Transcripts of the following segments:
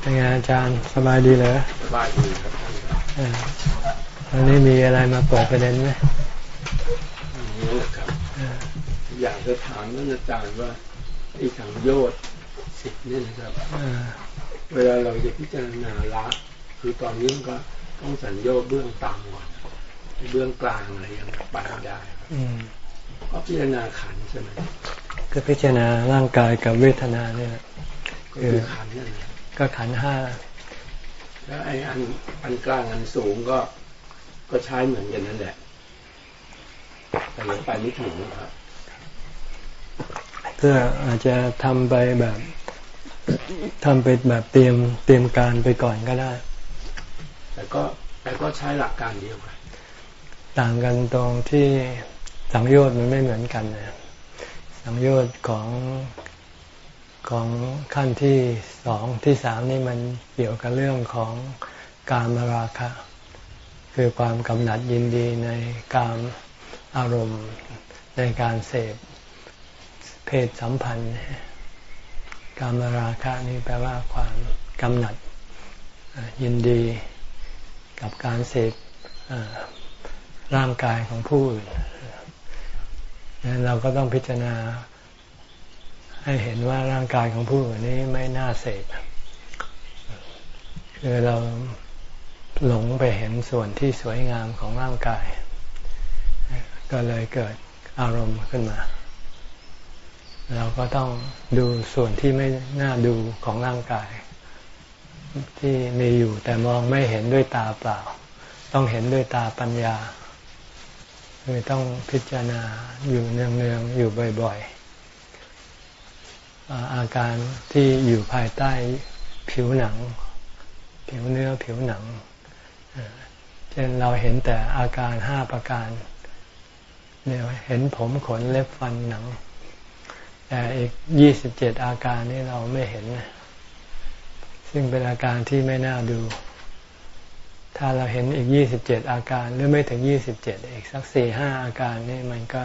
เป็นไงอาจารย์สบายดีเหรอสบายดีครับวันนี้มีอะไรมาเปิดประเด็นไหมนี่ครับอยากจะถามท่านอาจารย์ว่าที่ทางโยชน์สิทธิ์นี่นะครับเวลาเราจะพิจารณาละคือตอนนี้ก็ต้องสัญญาเบื้องต่ำก่อนเบื้องกลางอะไรยังไปได้ก็พิจารณาขันใช่ไหมก็พิจารณาร่างกายกับเวทนาเนี่ยคือขันนั่นแหละ ก็ขันห้าแล้วไอ้อันอันกลางอันสูงก็ก็ใช้เหมือนกันนั่นแหละแต่ยังไปไม่ถึงครับเพื่ออาจจะทำไปแบบทำไปแบบเตรียมเตรียมการไปก่อนก็ได้ แต่ก็แต่ก็ใช้หลักการเดียวกันต่างกันตรงที่สังโยชน์มันไม่เหมือนกันนะสังโยชน์ของ ของขั้นที่สองที่สามนี่มันเกี่ยวกับเรื่องของการมราคะ คือความกำหนัดยินดีในการอารมณ์ในการเสพเพศสัมพันธ์ การมราคะนี่แปลว่าความกำหนัดยินดีกับการเสพร่างกายของผู้อื่นเราก็ต้องพิจารณา ให้เห็นว่าร่างกายของผู้อื่นนี้ไม่น่าเสพคือเราหลงไปเห็นส่วนที่สวยงามของร่างกาย ก็เลยเกิดอารมณ์ขึ้นมา เราก็ต้องดูส่วนที่ไม่น่าดูของร่างกาย ที่มีอยู่แต่มองไม่เห็นด้วยตาเปล่า ต้องเห็นด้วยตาปัญญาคือต้องพิจารณาอยู่เนืองๆอยู่บ่อย ๆ อาการที่อยู่ภายใต้ผิวหนัง ผิวเนื้อผิวหนังเช่นเราเห็นแต่อาการห้าประการเนี่ยเห็นผมขนเล็บฟันหนัง แต่อีกยี่สิบเจ็ดอาการนี่เราไม่เห็น ซึ่งเป็นอาการที่ไม่น่าดู ถ้าเราเห็นอีกยี่สิบเจ็ดอาการหรือไม่ถึงยี่สิบเจ็ดอีกสักสี่ห้าอาการนี่มันก็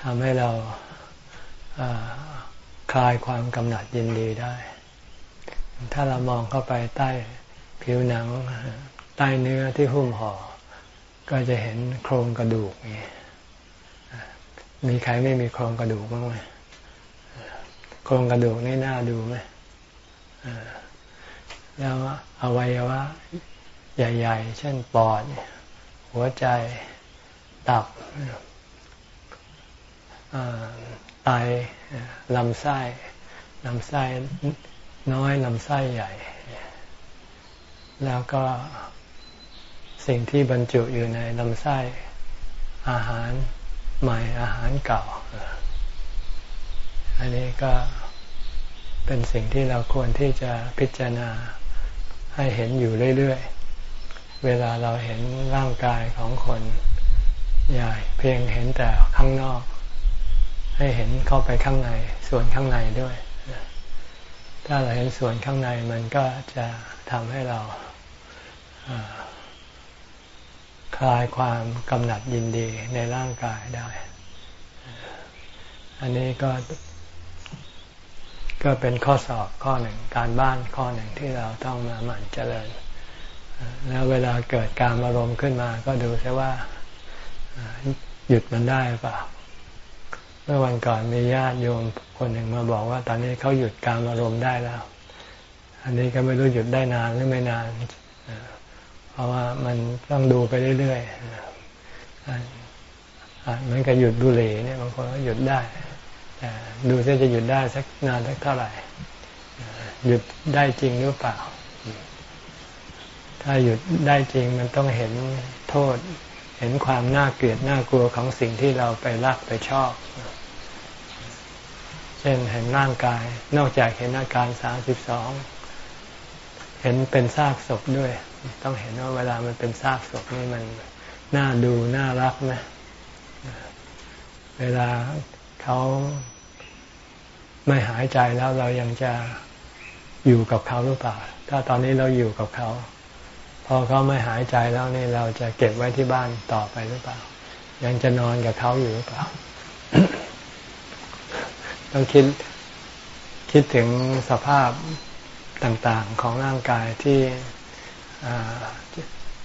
ทำให้เรา คลายความกำหนัดยินดีได้ ถ้าเรามองเข้าไปใต้ผิวหนังใต้เนื้อที่หุ้มห่อ ก็จะเห็นโครงกระดูกนี่มีใครไม่มีโครงกระดูกบ้างไหมโครงกระดูกนี่น่าดูไหมแล้วอวัยวะใหญ่ ๆ เช่นปอด หัวใจ ตับ ไตลำไส้ลำไส้น้อยลำไส้ใหญ่ แล้วก็สิ่งที่บรรจุอยู่ในลำไส้อาหารใหม่อาหารเก่า อันนี้ก็เป็นสิ่งที่เราควรที่จะพิจารณาให้เห็นอยู่เรื่อยๆ เวลาเราเห็นร่างกายของคนใหญ่เพียงเห็นแต่ข้างนอก ให้เห็นเข้าไปข้างในส่วนข้างในด้วย ถ้าเราเห็นส่วนข้างในมันก็จะทำให้เราคลายความกำหนัดยินดีในร่างกายได้ อันนี้ก็ก็เป็นข้อสอบข้อหนึ่งการบ้านข้อหนึ่งที่เราต้องมาหมั่นเจริญ แล้วเวลาเกิดการอารมณ์ขึ้นมา ก็ดูซิว่าหยุดมันได้เปล่า มื่อวันก่อนมีญาติโยมคนหนึ่งมาบอกว่า ตอนนี้เขาหยุดการอารมณ์ได้แล้ว อันนี้ก็ไม่รู้หยุดได้นานหรือไม่นาน เพราะว่ามันต้องดูไปเรื่อยๆเหมือนกับหยุดบุหรี่เนี่ยบางคนก็หยุดได้แต่ดูว่าจะหยุดได้สักนานสักเท่าไหร่ หยุดได้จริงหรือเปล่า ถ้าหยุดได้จริงมันต้องเห็นโทษ เห็นความน่าเกลียดน่ากลัวของสิ่งที่เราไปรักไปชอบ เช่นเห็นร่างกาย นอกจากเห็นอาการสามสิบสองเห็นเป็นซากศพด้วย ต้องเห็นว่าเวลามันเป็นซากศพนี่มันน่าดูน่ารักไหมเวลาเขาไม่หายใจแล้วเรายังจะอยู่กับเขาหรือเปล่า ถ้าตอนนี้เราอยู่กับเขา พอเขาไม่หายใจแล้วนี่เราจะเก็บไว้ที่บ้านต่อไปหรือเปล่า ยังจะนอนกับเขาอยู่หรือเปล่า ต้องคิดคิดถึงสภาพต่างๆของร่างกายที่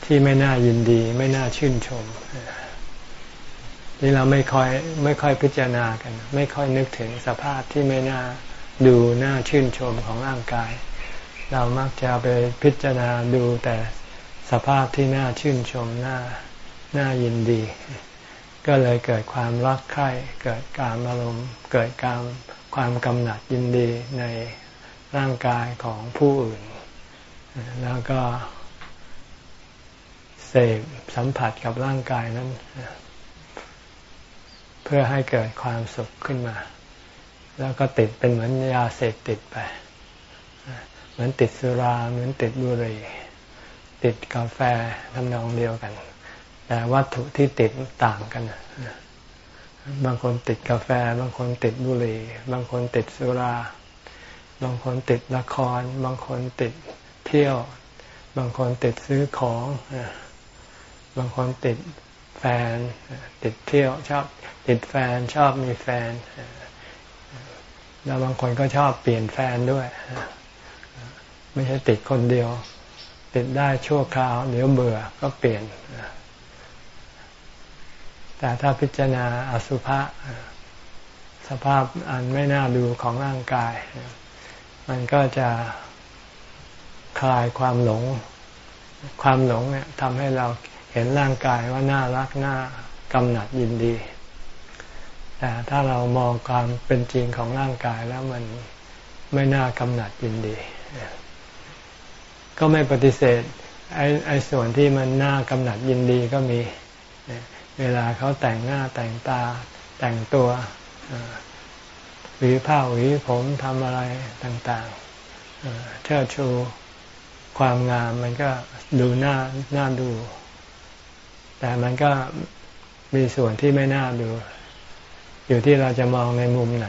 ที่ไม่น่ายินดี ไม่น่าชื่นชมนี่เราไม่ค่อยไม่ค่อยพิจารณากัน ไม่ค่อยนึกถึงสภาพที่ไม่น่าดูน่าชื่นชมของร่างกาย เรามักจะไปพิจารณาดูแต่สภาพที่น่าชื่นชมน่าน่ายินดี ก็เลยเกิดความรักใคร่เกิดการอารมณ์เกิดการความกำหนัดยินดีในร่างกายของผู้อื่น แล้วก็เสพสัมผัสกับร่างกายนั้น เพื่อให้เกิดความสุขขึ้นมา แล้วก็ติดเป็นเหมือนยาเสพติดไป เหมือนติดสุราเหมือนติดบุหรี่ติดกาแฟทำนองเดียวกัน แต่วัตถุที่ติดต่างกันบางคนติดกาแฟ บางคนติดบุหรี่ บางคนติดสุรา บางคนติดละคร บางคนติดเที่ยว บางคนติดซื้อของ บางคนติดแฟน ติดเที่ยวชอบติดแฟนชอบมีแฟน แล้วบางคนก็ชอบเปลี่ยนแฟนด้วย ไม่ใช่ติดคนเดียว ติดได้ชั่วคราว เดี๋ยวเบื่อก็เปลี่ยน แต่ถ้าพิจารณาอสุภะสภาพอันไม่น่าดูของร่างกาย มันก็จะคลายความหลง ความหลงเนี่ยทำให้เราเห็นร่างกายว่าน่ารักน่ากำหนัดยินดี แต่ถ้าเรามองความเป็นจริงของร่างกายแล้วมันไม่น่ากำหนัดยินดี ก็ไม่ปฏิเสธไอ้ไอ้ส่วนที่มันน่ากำหนัดยินดีก็มี เวลาเขาแต่งหน้าแต่งตาแต่งตัวหวีผ้าหวีผมทำอะไรต่างๆเชิดชูความงามมันก็ดูน่าน่าดู แต่มันก็มีส่วนที่ไม่น่าดู อยู่ที่เราจะมองในมุมไหน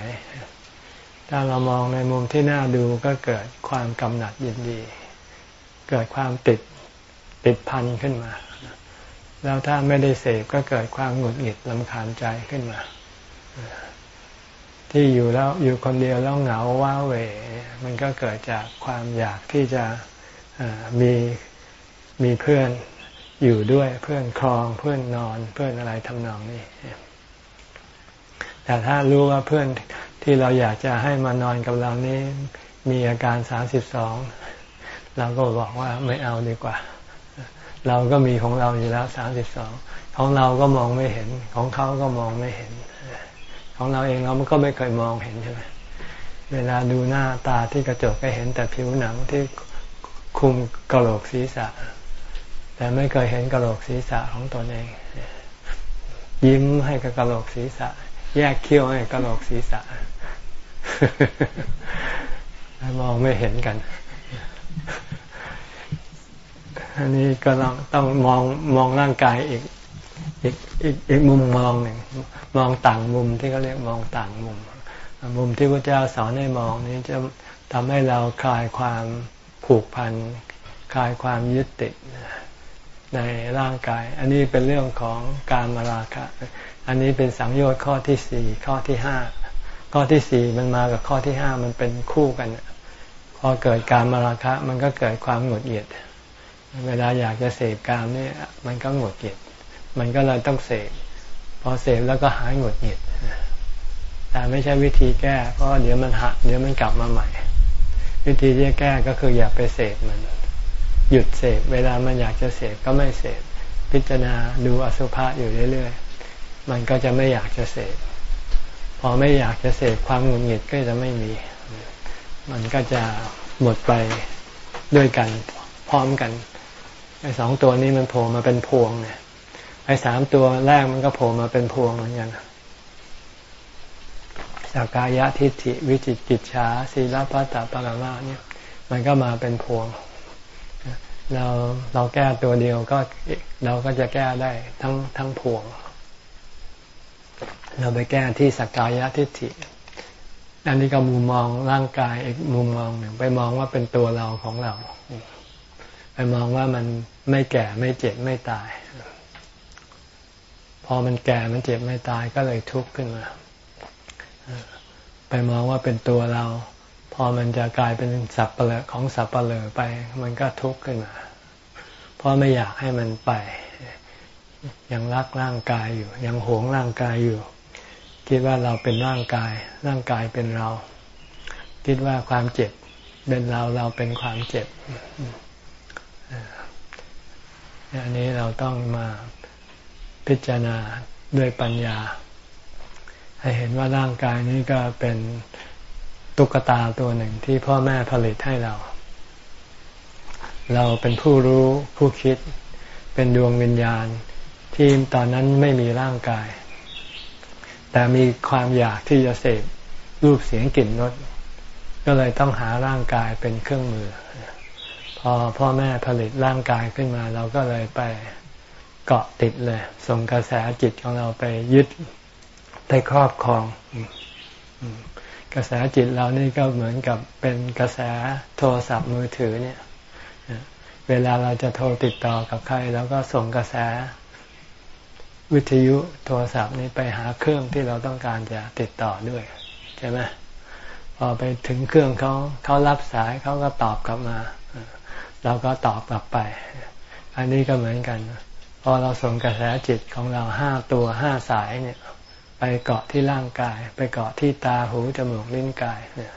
ถ้าเรามองในมุมที่น่าดูก็เกิดความกำหนัดยินดี เกิดความติดติดพันขึ้นมา แล้วถ้าไม่ได้เสพก็เกิดความหงุดหงิดลำคาญใจขึ้นมา ที่อยู่แล้วอยู่คนเดียวแล้วเหงาว้าเหวมันก็เกิดจากความอยากที่จะมีมีเพื่อนอยู่ด้วยเพื่อนครองเพื่อนนอนเพื่อนอะไรทำนองนี้ แต่ถ้ารู้ว่าเพื่อนที่เราอยากจะให้มานอนกับเรานี้ มีอาการสามสิบสองเราก็บอกว่าไม่เอาดีกว่า เราก็มีของเราอยู่แล้วสามสิบสองของเราก็มองไม่เห็น ของเขาก็มองไม่เห็น ของเราเองเราก็ไม่เคยมองเห็นใช่ไหมเวลาดูหน้าตาที่กระจกก็เห็นแต่ผิวหนังที่คุมกระโหลกศีรษะ แต่ไม่เคยเห็นกระโหลกศีรษะของตนเอง ยิ้มให้กับกระโหลกศีรษะ แยกเขี้ยวให้กระโหลกศีรษะมองไม่เห็นกัน อันนี้ก็ต้องต้องมองมองร่างกายอีกอีกอีกอีกมุมมองหนึ่งมองต่างมุมที่เขาเรียกมองต่างมุม มุมที่พระเจ้าสอนให้มองนี้จะทำให้เราคลายความผูกพันคลายความยึดติดในร่างกาย อันนี้เป็นเรื่องของการมาราคะ อันนี้เป็นสังโยชน์ข้อที่สี่ข้อที่ห้าข้อที่สี่มันมากับข้อที่ห้ามันเป็นคู่กัน พอเกิดการมาราคะ มันก็เกิดความหงุดหงิด เวลาอยากจะเสพกามนี่มันก็หงุดหงิด มันก็เลยต้องเสพพอเสพแล้วก็หายหงุดหงิดแต่ไม่ใช่วิธีแก้เพราะเดี๋ยวมันหักเดี๋ยวมันกลับมาใหม่ วิธีที่จะแก้ก็คืออย่าไปเสพมัน หยุดเสพเวลามันอยากจะเสพก็ไม่เสพพิจารณาดูอสุภะอยู่เรื่อยๆมันก็จะไม่อยากจะเสพพอไม่อยากจะเสพความหงุดหงิดก็จะไม่มี มันก็จะหมดไปด้วยกันพร้อมกัน ไอ้สองตัวนี้มันโผล่มาเป็นพวงเนี่ยไอ้สามตัวแรกมันก็โผล่มาเป็นพวงเหมือนกันสักกายะทิฏฐิวิจิกิจฉาศีลพัตตปรมาเนี่ย มันก็มาเป็นพวง เราเราแก้ตัวเดียวก็เราก็จะแก้ได้ทั้งทั้งพวง เราไปแก้ที่สักกายะทิฏฐิอันนี้ก็มุมมองร่างกายอีกมุมมองหนึ่งไปมองว่าเป็นตัวเราของเรา ไปมองว่ามันไม่แก่ไม่เจ็บไม่ตาย พอมันแก่มันเจ็บไม่ตายก็เลยทุกข์ขึ้นมา ไปมองว่าเป็นตัวเรา พอมันจะกลายเป็นสับเปลือของสับเปลือไป มันก็ทุกข์ขึ้นมา เพราะไม่อยากให้มันไป ยังรักร่างกายอยู่ ยังหวงร่างกายอยู่ คิดว่าเราเป็นร่างกาย ร่างกายเป็นเรา คิดว่าความเจ็บเป็นเราเราเป็นความเจ็บ อันนี้เราต้องมาพิจารณาด้วยปัญญา ให้เห็นว่าร่างกายนี้ก็เป็นตุ๊กตาตัวหนึ่งที่พ่อแม่ผลิตให้เรา เราเป็นผู้รู้ผู้คิด เป็นดวงวิญญาณที่ตอนนั้นไม่มีร่างกาย แต่มีความอยากที่จะเสพรูปเสียงกลิ่นรสก็เลยต้องหาร่างกายเป็นเครื่องมือ อพ่อแม่ผลิตร่างกายขึ้นมา เราก็เลยไปเกาะติดเลย ส่งกระแสจิตของเราไปยึดไปครอบครองกระแสจิตเรานี่ก็เหมือนกับเป็นกระแสโทรศัพท์มือถือเนี่ย เวลาเราจะโทรติดต่อกับใครเราก็ส่งกระแสวิทยุโทรศัพท์นี้ไปหาเครื่องที่เราต้องการจะติดต่อด้วยใช่ไหมพอไปถึงเครื่องเขาเขารับสายเขาก็ตอบกลับมา เราก็ตอบกลับไป อันนี้ก็เหมือนกัน พอเราส่งกระแสจิตของเราห้าตัวห้าสายเนี่ย ไปเกาะที่ร่างกาย ไปเกาะที่ตาหูจมูกลิ้นกายเนี่ย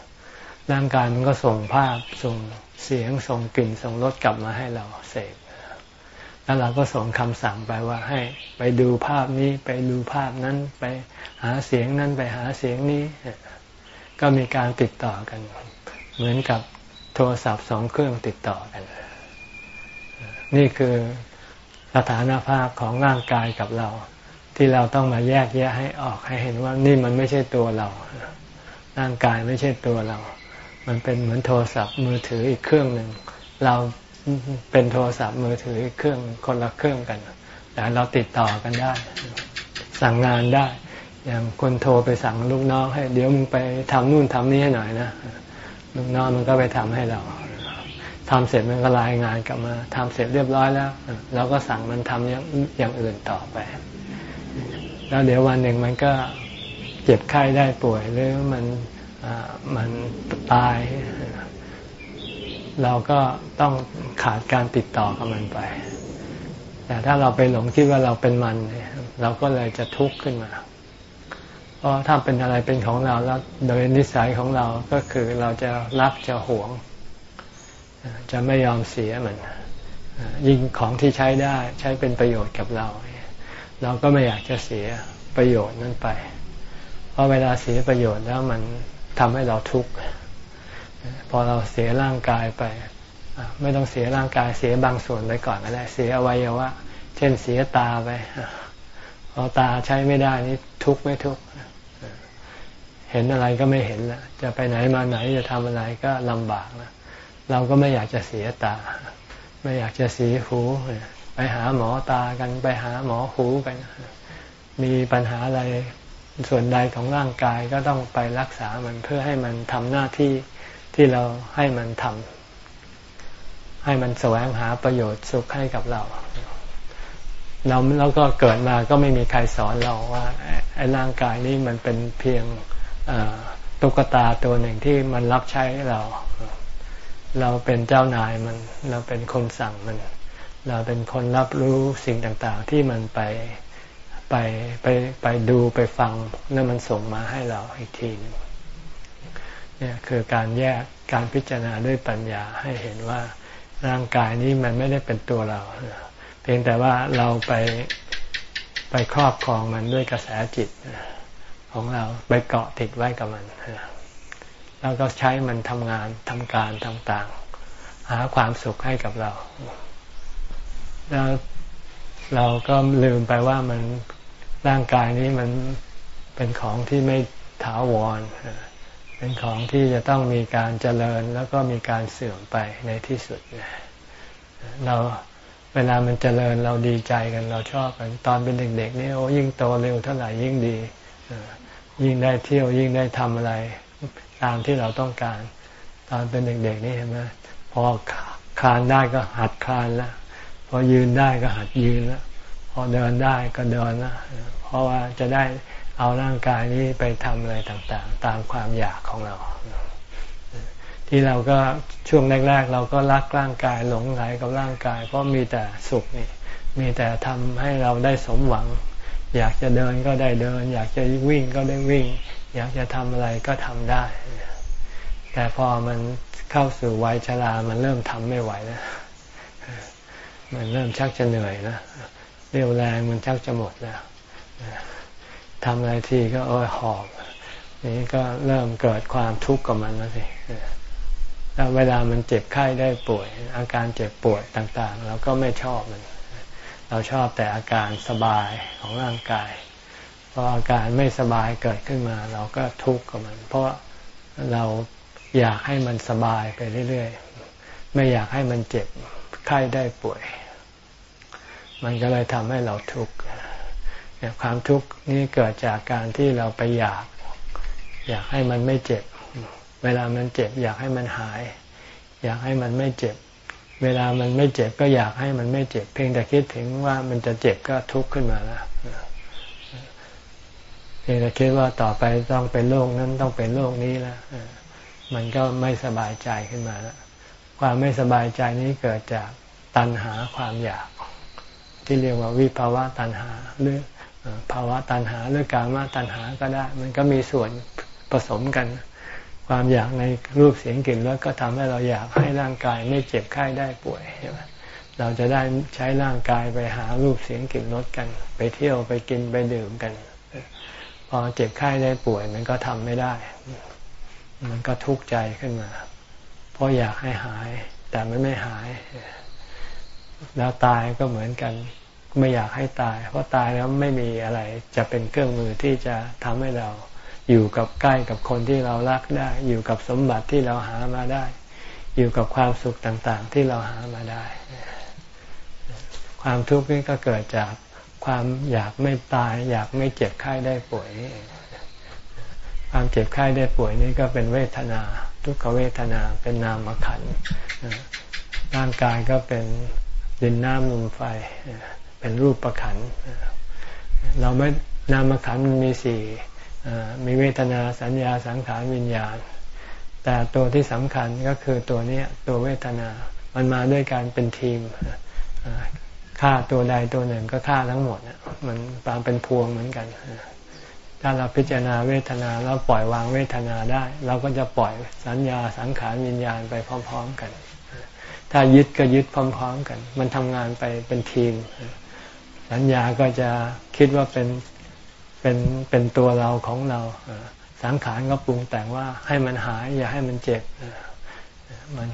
ร่างกายมันก็ส่งภาพส่งเสียงส่งกลิ่นส่งรสกลับมาให้เราเสพแล้วเราก็ส่งคำสั่งไปว่าให้ไปดูภาพนี้ไปดูภาพนั้นไปหาเสียงนั้นไปหาเสียงนี้ ก็มีการติดต่อกัน เหมือนกับ ทรศัพท์สองเครื่องติดต่อกัน นี่คือสถานภาพของร่างกายกับเรา ที่เราต้องมาแยกแยะให้ออกให้เห็นว่านี่มันไม่ใช่ตัวเรา ร่างกายไม่ใช่ตัวเรา มันเป็นเหมือนโทรศัพท์มือถืออีกเครื่องหนึ่ง เราเป็นโทรศัพท์มือถืออีกเครื่องคนละเครื่องกันแต่เราติดต่อกันได้ สั่งงานได้ อย่างคนโทรไปสั่งลูกน้องให้ เดี๋ยวมึงไปทำนู่นทำนี่ให้หน่อยนะ ลูกน้องมันก็ไปทำให้เราทำเสร็จมันก็รายงานกลับมาทำเสร็จเรียบร้อยแล้วเราก็สั่งมันทำอย่างอย่างอื่นต่อไป แล้วเดี๋ยววันหนึ่งมันก็เจ็บไข้ได้ป่วยหรือมันมันตาย เราก็ต้องขาดการติดต่อกับมันไป แต่ถ้าเราไปหลงคิดว่าเราเป็นมัน เราก็เลยจะทุกข์ขึ้นมา เพราะถ้าเป็นอะไรเป็นของเราแล้วโดยนิสัยของเราก็คือเราจะรักจะหวง จะไม่ยอมเสียมัน ยิ่งของที่ใช้ได้ใช้เป็นประโยชน์กับเรา เราก็ไม่อยากจะเสียประโยชน์นั้นไป เพราะเวลาเสียประโยชน์แล้วมันทำให้เราทุกข์พอเราเสียร่างกายไป ไม่ต้องเสียร่างกายเสียบางส่วนไปก่อนก็ได้เสียอวัยวะ เช่นเสียตาไปพอตาใช้ไม่ได้นี่ทุกข์ไม่ทุกข์ เห็นอะไรก็ไม่เห็นละจะไปไหนมาไหนจะทำอะไรก็ลำบากนะเราก็ไม่อยากจะเสียตา ไม่อยากจะเสียหู ไปหาหมอตากันไปหาหมอหูกัน มีปัญหาอะไรส่วนใดของร่างกายก็ต้องไปรักษามันเพื่อให้มันทำหน้าที่ที่เราให้มันทำให้มันแสวงหาประโยชน์สุขให้กับเราเราแล้วก็เกิดมาก็ไม่มีใครสอนเราว่าไอ้ร่างกายนี้มันเป็นเพียง ตุ๊กตาตัวหนึ่งที่มันรับใช้เรา เราเป็นเจ้านายมัน เราเป็นคนสั่งมัน เราเป็นคนรับรู้สิ่งต่างๆ ที่มันไปไปไปไปดูไปฟังแล้วมันส่งมาให้เราอีกทีนึงเนี่ยคือการแยกการพิจารณาด้วยปัญญาให้เห็นว่าร่างกายนี้มันไม่ได้เป็นตัวเรา เพียงแต่ว่าเราไปไปครอบครองมันด้วยกระแสจิต ของเราไปเกาะติดไว้กับมัน แล้วก็ใช้มันทำงานทำการต่างๆ หาความสุขให้กับเรา แล้วเราก็ลืมไปว่ามันร่างกายนี้มันเป็นของที่ไม่ถาวร เป็นของที่จะต้องมีการเจริญแล้วก็มีการเสื่อมไปในที่สุด เราเวลามันเจริญเราดีใจกันเราชอบกันตอนเป็นเด็กๆนี่โอ้ยิ่งโตเร็วเท่าไหร่ยิ่งดี ยิ่งได้เที่ยวยิ่งได้ทำอะไร ตามที่เราต้องการ ตอนเป็นเด็กๆนี่เห็นไหมพอคลานได้ก็หัดคลานแล้วพอยืนได้ก็หัดยืนแล้วพอเดินได้ก็เดินแล้วเพราะว่าจะได้เอาร่างกายนี้ไปทำอะไรต่างๆ ตามความอยากของเรา ที่เราก็ช่วงแรก ๆ เราก็รักร่างกายหลงไหลกับร่างกาย เพราะมีแต่สุขนี่มีแต่ทำให้เราได้สมหวัง อยากจะเดินก็ได้เดิน อยากจะวิ่งก็ได้วิ่ง อยากจะทำอะไรก็ทำได้ แต่พอมันเข้าสู่วัยชรา มันเริ่มทำไม่ไหวแล้วมันเริ่มชักจะเหนื่อยนะเรี่ยวแรงมันชักจะหมดแล้วทำอะไรทีก็โอ้ยหอบนี่ก็เริ่มเกิดความทุกข์กับมันแล้วสิแล้วเวลามันเจ็บไข้ได้ป่วย อาการเจ็บปวดต่าง ๆ เราก็ไม่ชอบมัน เราชอบแต่อาการสบายของร่างกายพออาการไม่สบายเกิดขึ้นมา เราก็ทุกข์กับมัน เพราะเราอยากให้มันสบายไปเรื่อยๆ ไม่อยากให้มันเจ็บไข้ได้ป่วย มันก็เลยทำให้เราทุกข์ความทุกข์นี้เกิดจากการที่เราไปอยาก อยากให้มันไม่เจ็บ เวลามันเจ็บ อยากให้มันหาย อยากให้มันไม่เจ็บ เวลามันไม่เจ็บก็อยากให้มันไม่เจ็บ เพียงแต่คิดถึงว่ามันจะเจ็บก็ทุกข์ขึ้นมาแล้วเพียงแต่คิดว่าต่อไปต้องเป็นโรคนั้นต้องเป็นโรคนี้แล้วมันก็ไม่สบายใจขึ้นมาแล้วความไม่สบายใจนี้เกิดจากตัณหาความอยาก ที่เรียกว่าวิภาวะตัณหาหรือภาวะตัณหาหรือการมาตัณหาก็ได้ มันก็มีส่วนผสมกัน ความอยากในรูปเสียงกลิ่นรสก็ทำให้เราอยากให้ร่างกายไม่เจ็บไข้ได้ป่วยใช่ไหมเราจะได้ใช้ร่างกายไปหารูปเสียงกลิ่นรสกัน ไปเที่ยวไปกินไปดื่มกัน พอเจ็บไข้ได้ป่วย มันก็ทำไม่ได้ มันก็ทุกข์ใจขึ้นมา เพราะอยากให้หาย แต่มันไม่หาย แล้วตายก็เหมือนกัน ไม่อยากให้ตาย เพราะตายแล้วไม่มีอะไรจะเป็นเครื่องมือที่จะทำให้เรา อยู่กับใกล้กับคนที่เรารักได้ อยู่กับสมบัติที่เราหามาได้ อยู่กับความสุขต่างๆ ที่เราหามาได้ ความทุกข์นี่ก็เกิดจากความอยากไม่ตาย อยากไม่เจ็บไข้ได้ป่วยนี่เองความเจ็บไข้ได้ป่วยนี่ก็เป็นเวทนา ทุกขเวทนาเป็นนามขันร่างกายก็เป็นดินน้ำลมไฟ เป็นรูปประขันเราไม่นามขันมันมีสี่ มีเวทนาสัญญาสังขารวิญญาณ แต่ตัวที่สำคัญก็คือตัวนี้ตัวเวทนา มันมาด้วยการเป็นทีมฆ่าตัวใดตัวหนึ่งก็ฆ่าทั้งหมดมันตามเป็นพวงเหมือนกัน ถ้าเราพิจารณาเวทนาแล้วปล่อยวางเวทนาได้ เราก็จะปล่อยสัญญาสังขารวิญญาณไปพร้อม ๆกัน ถ้ายึดก็ยึดพร้อม ๆ กัน มันทำงานไปเป็นทีม สัญญาก็จะคิดว่าเป็น เป็นเป็นตัวเราของเราสังขารก็ปรุงแต่งว่าให้มันหายอย่าให้มันเจ็บมัน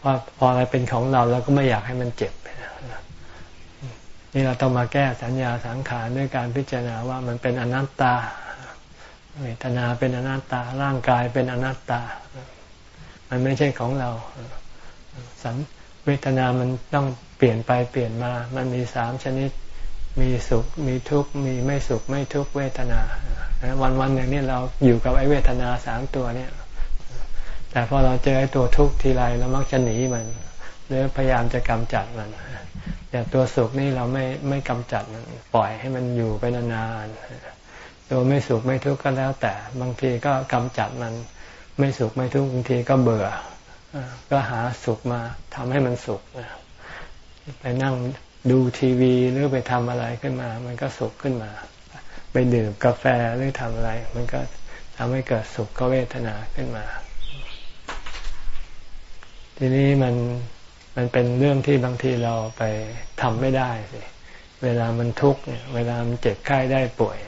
พอพออะไรเป็นของเราเราก็ไม่อยากให้มันเจ็บนี่เราต้องมาแก้สัญญาสังขารด้วยการพิจารณาว่ามันเป็นอนัตตาเวทนาเป็นอนัตตาร่างกายเป็นอนัตตา มันไม่ใช่ของเราสัเวทนามันต้องเปลี่ยนไปเปลี่ยนมา มันมีสามชนิด มีสุขมีทุกข์มีไม่สุขไม่ทุกข์เวทนา วันวันอย่างนี้เราอยู่กับไอ้เวทนาสามตัวเนี่ย แต่พอเราเจอไอ้ตัวทุกข์ทีไรเรามักจะหนีมันหรือพยายามจะกำจัดมันแต่ตัวสุขนี่เราไม่ไม่กำจัดมันปล่อยให้มันอยู่ไปนานๆตัวไม่สุขไม่ทุกข์ก็แล้ว แต่บางทีก็กำจัดมัน ไม่สุขไม่ทุกข์บางทีก็เบื่อก็หาสุขมาทำให้มันสุขไปนั่ง ดูทีวีหรือไปทำอะไรขึ้นมา มันก็สุขขึ้นมา ไปดื่มกาแฟหรือทำอะไร มันก็ทำให้เกิดสุขกเวทนาขึ้นมา ทีนี้มันมันเป็นเรื่องที่บางทีเราไปทำไม่ได้สิเวลามันทุกข์เนี่ย เวลามันเจ็บไข้ได้ป่วย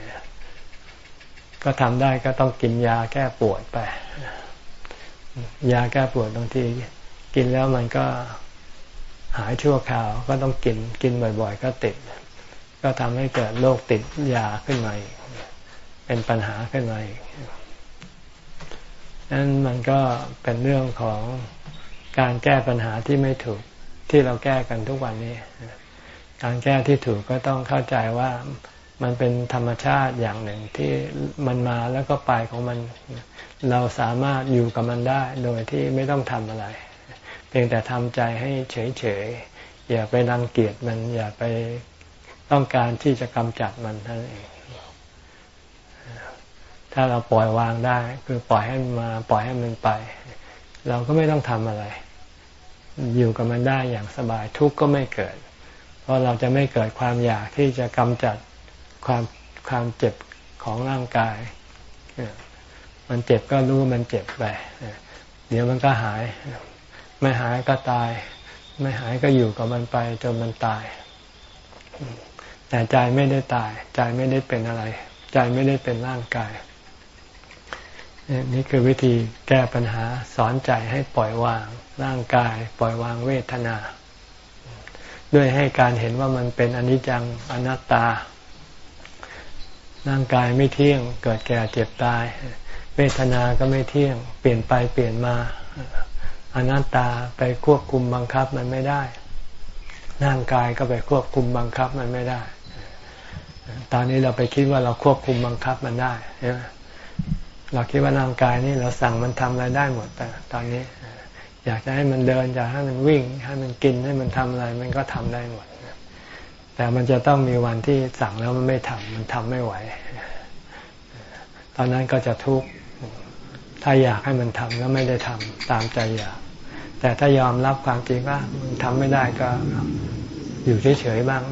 ก็ทำได้ก็ต้องกินยาแก้ปวดไป ยาแก้ปวดบางที กินแล้วมันก็ หายชั่วคราวก็ต้องกินกินบ่อยๆ ก็ติด ก็ทำให้เกิดโรคติดยาขึ้นมาอีกเป็นปัญหาขึ้นมาอีกนั้นมันก็เป็นเรื่องของการแก้ปัญหาที่ไม่ถูกที่เราแก้กันทุกวันนี้ การแก้ที่ถูกก็ต้องเข้าใจว่ามันเป็นธรรมชาติอย่างหนึ่งที่มันมาแล้วก็ไปของมัน เราสามารถอยู่กับมันได้โดยที่ไม่ต้องทำอะไร พียงแต่ทำใจให้เฉยๆ อย่าไปรังเกียจมัน อย่าไปต้องการที่จะกำจัดมันท่านเอง ถ้าเราปล่อยวางได้ คือปล่อยให้มันมาปล่อยให้มันไป เราก็ไม่ต้องทำอะไร อยู่กับมันได้อย่างสบายทุกข์ก็ไม่เกิด เพราะเราจะไม่เกิดความอยากที่จะกำจัดความความเจ็บของร่างกาย มันเจ็บก็รู้มันเจ็บไป เดี๋ยวมันก็หาย ไม่หายก็ตาย ไม่หายก็อยู่กับมันไปจนมันตาย แต่ใจไม่ได้ตาย ใจไม่ได้เป็นอะไร ใจไม่ได้เป็นร่างกาย นี่คือวิธีแก้ปัญหาสอนใจให้ปล่อยวางร่างกาย ปล่อยวางเวทนา ด้วยให้การเห็นว่ามันเป็นอนิจจังอนัตตา ร่างกายไม่เที่ยงเกิดแก่เจ็บตาย เวทนาก็ไม่เที่ยง เปลี่ยนไปเปลี่ยนมา อนัตตาไปควบคุมบังคับมันไม่ได้ ร่างกายก็ไปควบคุมบังคับมันไม่ได้ ตอนนี้เราไปคิดว่าเราควบคุมบังคับมันได้ใช่ไหมเราคิดว่าร่างกายนี่เราสั่งมันทำอะไรได้หมดแต่ตอนนี้ อยากจะให้มันเดินอยากให้มันวิ่ง ให้มันกินให้มันทำอะไร มันก็ทำได้หมดแต่มันจะต้องมีวันที่สั่งแล้วมันไม่ทำมันทำไม่ไหว ตอนนั้นก็จะทุกข์ ถ้าอยากให้มันทำแล้วไม่ได้ทำตามใจอยาก แต่ถ้ายอมรับความจริงว่ามันทำไม่ได้ก็อยู่เฉยๆบ้าง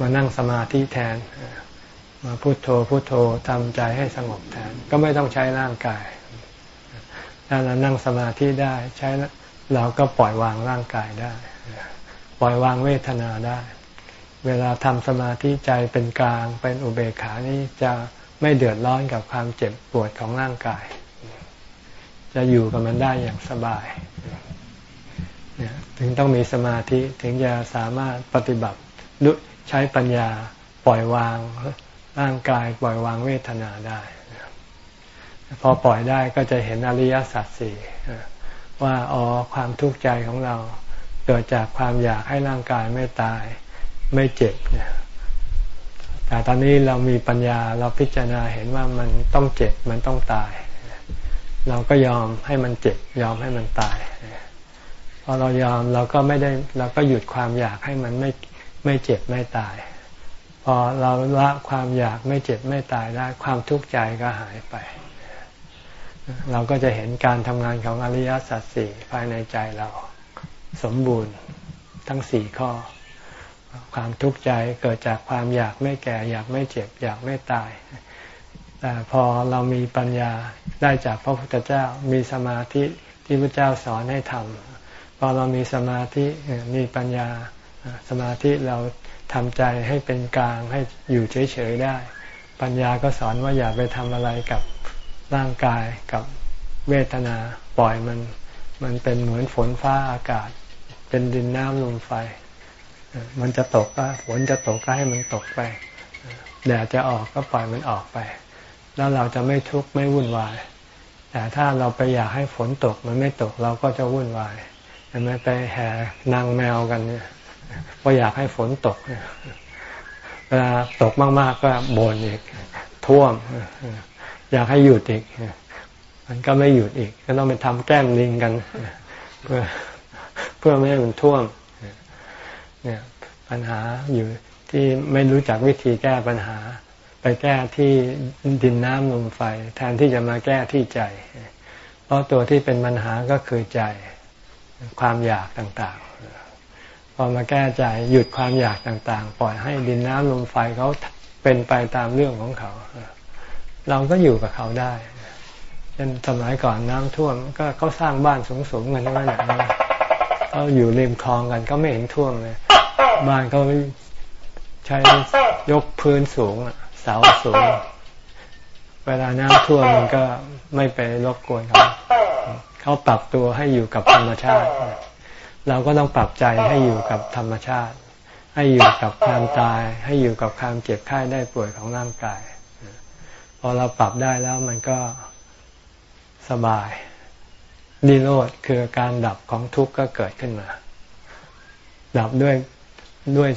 มานั่งสมาธิแทน มาพุโทโธพุโทโธทำใจให้สงบแทน ก็ไม่ต้องใช้ร่างกาย ถ้าเรานั่งสมาธิได้ ใช้เราก็ปล่อยวางร่างกายได้ ปล่อยวางเวทนาได้ เวลาทำสมาธิใจเป็นกลางเป็นอุเบกขานี่จะไม่เดือดร้อนกับความเจ็บปวดของร่างกาย จะอยู่กับมันได้อย่างสบายเนี่ยถึงต้องมีสมาธิถึงจะสามารถปฏิบัติใช้ปัญญาปล่อยวางร่างกายปล่อยวางเวทนาได้ พอปล่อยได้ก็จะเห็นอริยสัจสี่ว่าอ๋อความทุกข์ใจของเราเกิดจากความอยากให้ร่างกายไม่ตายไม่เจ็บเนี่ยแต่ตอนนี้เรามีปัญญาเราพิจารณาเห็นว่ามันต้องเจ็บมันต้องตาย เราก็ยอมให้มันเจ็บ ยอมให้มันตาย พอเรายอมเราก็ไม่ได้เราก็หยุดความอยากให้มันไม่ไม่เจ็บไม่ตาย พอเราละความอยากไม่เจ็บไม่ตายได้ความทุกข์ใจก็หายไป เราก็จะเห็นการทำงานของอริยสัจสี่ภายในใจเรา สมบูรณ์ทั้งสี่ข้อ ความทุกข์ใจเกิดจากความอยากไม่แก่ อยากไม่เจ็บ อยากไม่ตาย แต่พอเรามีปัญญา ได้จากพระพุทธเจ้ามีสมาธิที่พระเจ้าสอนให้ทำพอเรามีสมาธิมีปัญญาสมาธิเราทำใจให้เป็นกลางให้อยู่เฉยๆได้ ปัญญาก็สอนว่าอย่าไปทำอะไรกับร่างกายกับเวทนาปล่อยมัน มันเป็นเหมือนฝนฟ้าอากาศ เป็นดินน้ำลมไฟ มันจะตกก็ฝนจะตกก็ให้มันตกไปแดดจะออกก็ปล่อยมันออกไป แล้วเราจะไม่ทุกข์ไม่วุ่นวาย แต่ถ้าเราไปอยากให้ฝนตกมันไม่ตกเราก็จะวุ่นวายใช่ไมไปแห่นางแมวกันเนี่ยว่าอยากให้ฝนตกเวลาตกมากๆก็บ่นอีก ท่วม อยากให้หยุดอีก มันก็ไม่หยุดอีก ก็ต้องไปทำแก้มลิงกัน เพื่อเพื่อไม่ให้มันท่วม เนี่ย ปัญหาอยู่ที่ไม่รู้จักวิธีแก้ปัญหา ไปแก้ที่ดินน้ำลมไฟ แทนที่จะมาแก้ที่ใจ เพราะตัวที่เป็นปัญหาก็คือใจความอยากต่างๆ พอมาแก้ใจหยุดความอยากต่างๆ ปล่อยให้ดินน้ำลมไฟเขาเป็นไปตามเรื่องของเขา เราก็อยู่กับเขาได้เช่นสมัยก่อนน้ำท่วมก็เขาสร้างบ้านสูงๆกันทั้งนั้นเขาอยู่ริมคลองกันก็ไม่เห็นท่วมเลย บ้านเขาใช้ยกพื้นสูง เสาสูง เวลาน้ำท่วมมันก็ไม่ไปรบกวนเขาเขาปรับตัวให้อยู่กับธรรมชาติ เราก็ต้องปรับใจให้อยู่กับธรรมชาติ ให้อยู่กับความตาย ให้อยู่กับความเจ็บไข้ได้ป่วยของร่างกาย พอเราปรับได้แล้วมันก็สบายนิโรธคือการดับของทุกข์ก็เกิดขึ้นมา ดับด้วยด้วย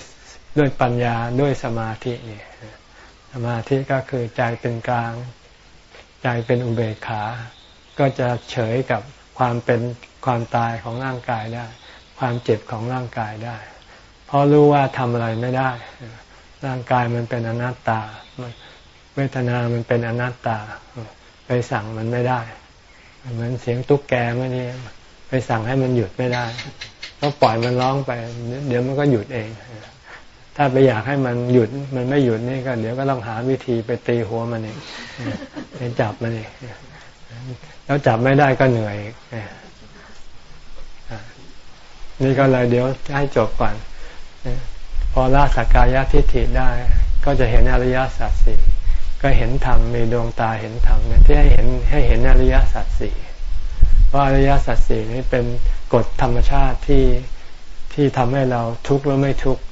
ด้วยปัญญาด้วยสมาธินี่ สมาธิก็คือใจเป็นกลาง ใจเป็นอุเบกขา ก็จะเฉยกับความเป็นความตายของร่างกายได้ ความเจ็บของร่างกายได้ เพราะรู้ว่าทำอะไรไม่ได้ ร่างกายมันเป็นอนัตตา เวทนามันเป็นอนัตตา ไปสั่งมันไม่ได้ เหมือนเสียงตุ๊กแกเมื่อนี้ไปสั่งให้มันหยุดไม่ได้ ก็ปล่อยมันร้องไป เดี๋ยวมันก็หยุดเอง ถ้าไปอยากให้มันหยุดมันไม่หยุดนี่ก็เดี๋ยวก็ต้องหาวิธีไปตีหัวมันเองไปจับมันเองแล้วจับไม่ได้ก็เหนื่อยนี่ก็เลยเดี๋ยวให้จบก่อนพอละสักกายทิฏฐิได้ ก็จะเห็นอริยสัจสี่ก็เห็นธรรมมีดวงตาเห็นธรรมเนี่ยที่ให้เห็นให้เห็นอริยสัจสี่ว่าอริยสัจสี่นี้เป็นกฎธรรมชาติที่ที่ทำให้เราทุกข์หรือไม่ทุกข์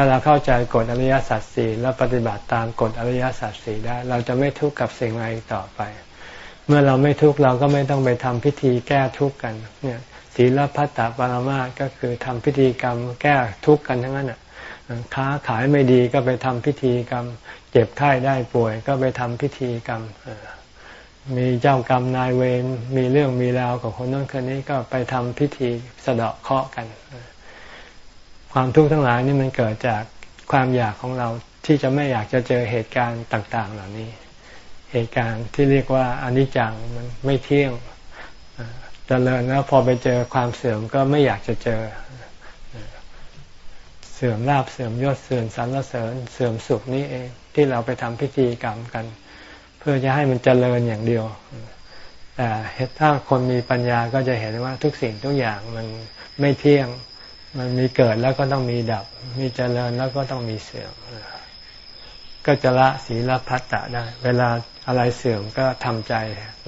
ถ้าเราเข้าใจกฎอริยสัจสี่แล้วปฏิบัติตามกฎอริยสัจสี่ได้ เราจะไม่ทุกข์กับสิ่งอะไรต่อไป เมื่อเราไม่ทุกข์เราก็ไม่ต้องไปทำพิธีแก้ทุกข์กันเนี่ยศีลพัตตปามาก็คือทำพิธีกรรมแก้ทุกข์กันทั้งนั้นอะค้าขายไม่ดีก็ไปทำพิธีกรรม เจ็บไข้ได้ป่วย ก็ไปทำพิธีกรรมมีเจ้ากรรมนายเวรมีเรื่องมีราวกับคนนั้นคนนี้ก็ไปทำพิธีสะเดาะเคราะห์กัน ความทุกข์ทั้งหลายนี่มันเกิดจากความอยากของเราที่จะไม่อยากจะเจอเหตุการณ์ต่าง ๆ เหล่านี้ เหตุการณ์ที่เรียกว่าอนิจจังมันไม่เที่ยงเจริญแล้วพอไปเจอความเสื่อมก็ไม่อยากจะเจอ เสื่อมลาบเสื่อมยศเสื่อมสรรเสริญ เสื่อมสุขนี้เองที่เราไปทำพิธีกรรมกัน เพื่อจะให้มันเจริญอย่างเดียว แต่ถ้าคนมีปัญญาก็จะเห็นว่าทุกสิ่งทุกอย่างมันไม่เที่ยง มันมีเกิดแล้วก็ต้องมีดับ มีเจริญแล้วก็ต้องมีเสื่อม ก็จะละศีลพัตตะได้ เวลาอะไรเสื่อมก็ทำใจ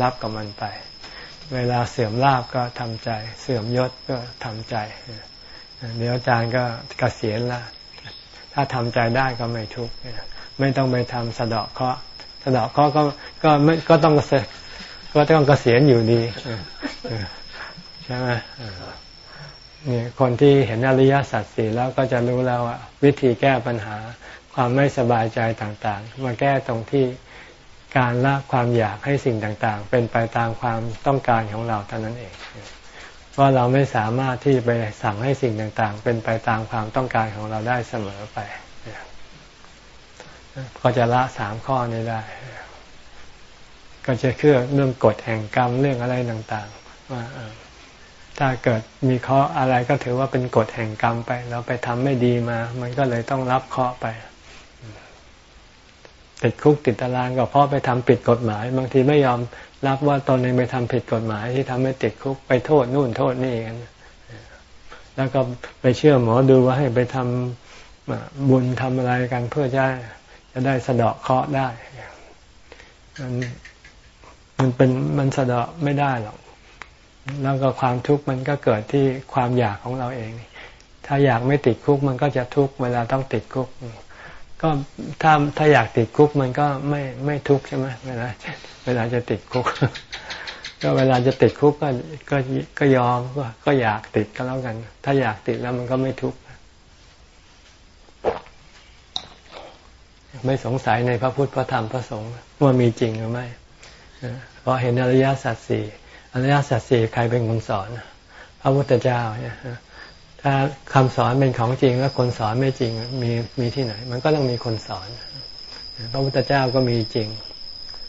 รับกับมันไป เวลาเสื่อมลาบก็ทำใจ เสื่อมยศก็ทำใจ เดี๋ยวอาจารย์ก็กเกษียณละถ้าทำใจได้ก็ไม่ทุกข์ไม่ต้องไปทำสะเดาะเคาะสะเดาะเคาะก็ก็ไม่ก็ต้องก็ต้องเกษียณอยู่ดีใช่ไหม เนี่ยคนที่เห็นอริยสัจสี่แล้วก็จะรู้แล้วว่าวิธีแก้ปัญหาความไม่สบายใจต่างๆ มาแก้ตรงที่การละความอยากให้สิ่งต่างๆ เป็นไปตามความต้องการของเราเท่านั้นเองว่าเราไม่สามารถที่ไปสั่งให้สิ่งต่างๆ เป็นไปตามความต้องการของเราได้เสมอไปก็จะละสามข้อนี้ได้ ก็จะเชื่องเรื่องกฎแห่งกรรมเรื่องอะไรต่าง ๆ ว่า ถ้าเกิดมีเคราะห์อะไรก็ถือว่าเป็นกฎแห่งกรรมไป เราไปทำไม่ดีมา มันก็เลยต้องรับเคราะห์ไป ติดคุกติดตารางก็เพราะไปทำผิดกฎหมาย บางทีไม่ยอมรับว่าตนเองไปทำผิดกฎหมายที่ทำให้ติดคุกไปโทษนู่นโทษนี่กันแล้วก็ไปเชื่อหมอดูว่าให้ไปทำบุญทำอะไรกันเพื่อจะจะได้สะเดาะเคราะห์ได้มันมันเป็นมันสะเดาะไม่ได้หรอก แล้วก็ความทุกข์มันก็เกิดที่ความอยากของเราเอง ถ้าอยากไม่ติดคุกมันก็จะทุกข์เวลาต้องติดคุก ก็ถ้าถ้าอยากติดคุกมันก็ไม่ไม่ทุกข์ใช่ไหมเวลาเวลาจะติดคุก ก็เวลาจะติดคุกก็ก็ก็ยอมก็ก็อยากติดก็แล้วกัน ถ้าอยากติดแล้วมันก็ไม่ทุกข์ไม่สงสัยในพระพุทธพระธรรมพระสงฆ์ว่ามีจริงหรือไม่เพราะเห็นอริยสัจสี่ อริยสัจสี่ใครเป็นคนสอน พระพุทธเจ้าเนี่ยถ้าคำสอนเป็นของจริงแล้วคนสอนไม่จริงมีมีที่ไหน มันก็ต้องมีคนสอน พระพุทธเจ้าก็มีจริง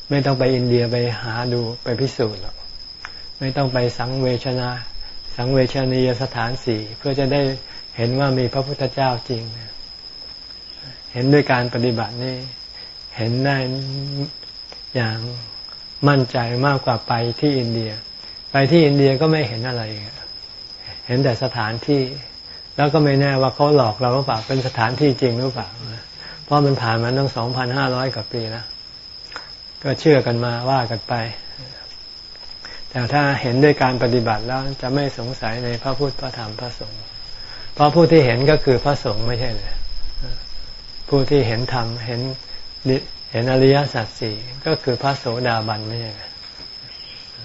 ไม่ต้องไปอินเดียไปหาดูไปพิสูจน์หรอกไม่ต้องไปสังเวชนา สังเวชนียสถานสี่เพื่อจะได้เห็นว่ามีพระพุทธเจ้าจริง เห็นด้วยการปฏิบัตินี่ เห็นได้อย่างมั่นใจมากกว่าไปที่อินเดีย ไปที่อินเดียก็ไม่เห็นอะไร เห็นแต่สถานที่ แล้วก็ไม่แน่ว่าเขาหลอกเราหรือเปล่าเป็นสถานที่จริงหรือเปล่า เพราะมันผ่านมาตั้งสองพันห้าร้อยกว่าปีแล้ว ก็เชื่อกันมาว่ากันไป แต่ถ้าเห็นด้วยการปฏิบัติแล้วจะไม่สงสัยในพระพุทธพระธรรมพระสงฆ์เพราะผู้ที่เห็นก็คือพระสงฆ์ไม่ใช่เลยผู้ที่เห็นธรรมเห็นเห็นอริยสัจสี่ก็คือพระโสดาบันไม่ใช่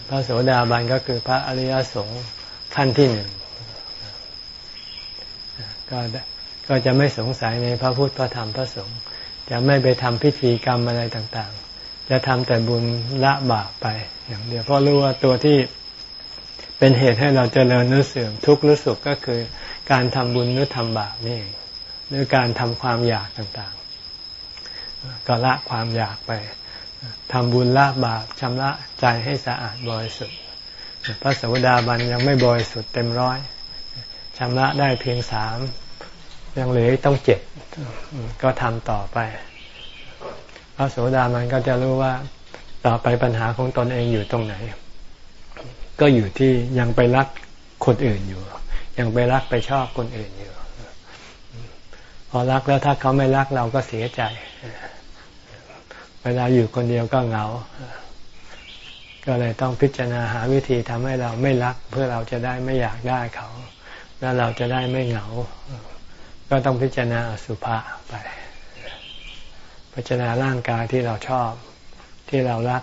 พระโสดาบันก็คือพระอริยสงฆ์ขั้นที่หนึ่งก็ก็จะไม่สงสัยในพระพุทธพระธรรมพระสงฆ์จะไม่ไปทำพิธีกรรมอะไรต่างๆ จะทำแต่บุญละบาปไป อย่างเดียวเพราะรู้ว่าตัวที่เป็นเหตุให้เราจเจริญนึกเสื่อมทุกข์รู้สุขก็คือการทำบุญหรือทำบาปนี่หรือการทำความอยากต่างๆ ก็ละความอยากไป ทำบุญละบาปชำระใจให้สะอาดบริสุทธิ์พระสวสดาบันยังไม่บริสุทธิ์เต็มร้อยชำระได้เพียงสามยังเหลือต้องเจ็ดก็ทำต่อไป พระโสดามันก็จะรู้ว่าต่อไปปัญหาของตนเองอยู่ตรงไหน ก็อยู่ที่ยังไปรักคนอื่นอยู่ ยังไปรักไปชอบคนอื่นอยู่ พอรักแล้วถ้าเขาไม่รักเราก็เสียใจ เวลาอยู่คนเดียวก็เหงา ก็เลยต้องพิจารณาหาวิธีทำให้เราไม่รัก เพื่อเราจะได้ไม่อยากได้เขา แล้วเราจะได้ไม่เหงา ก็ต้องพิจารณาสุภาไป พิจารณาร่างกายที่เราชอบที่เรารัก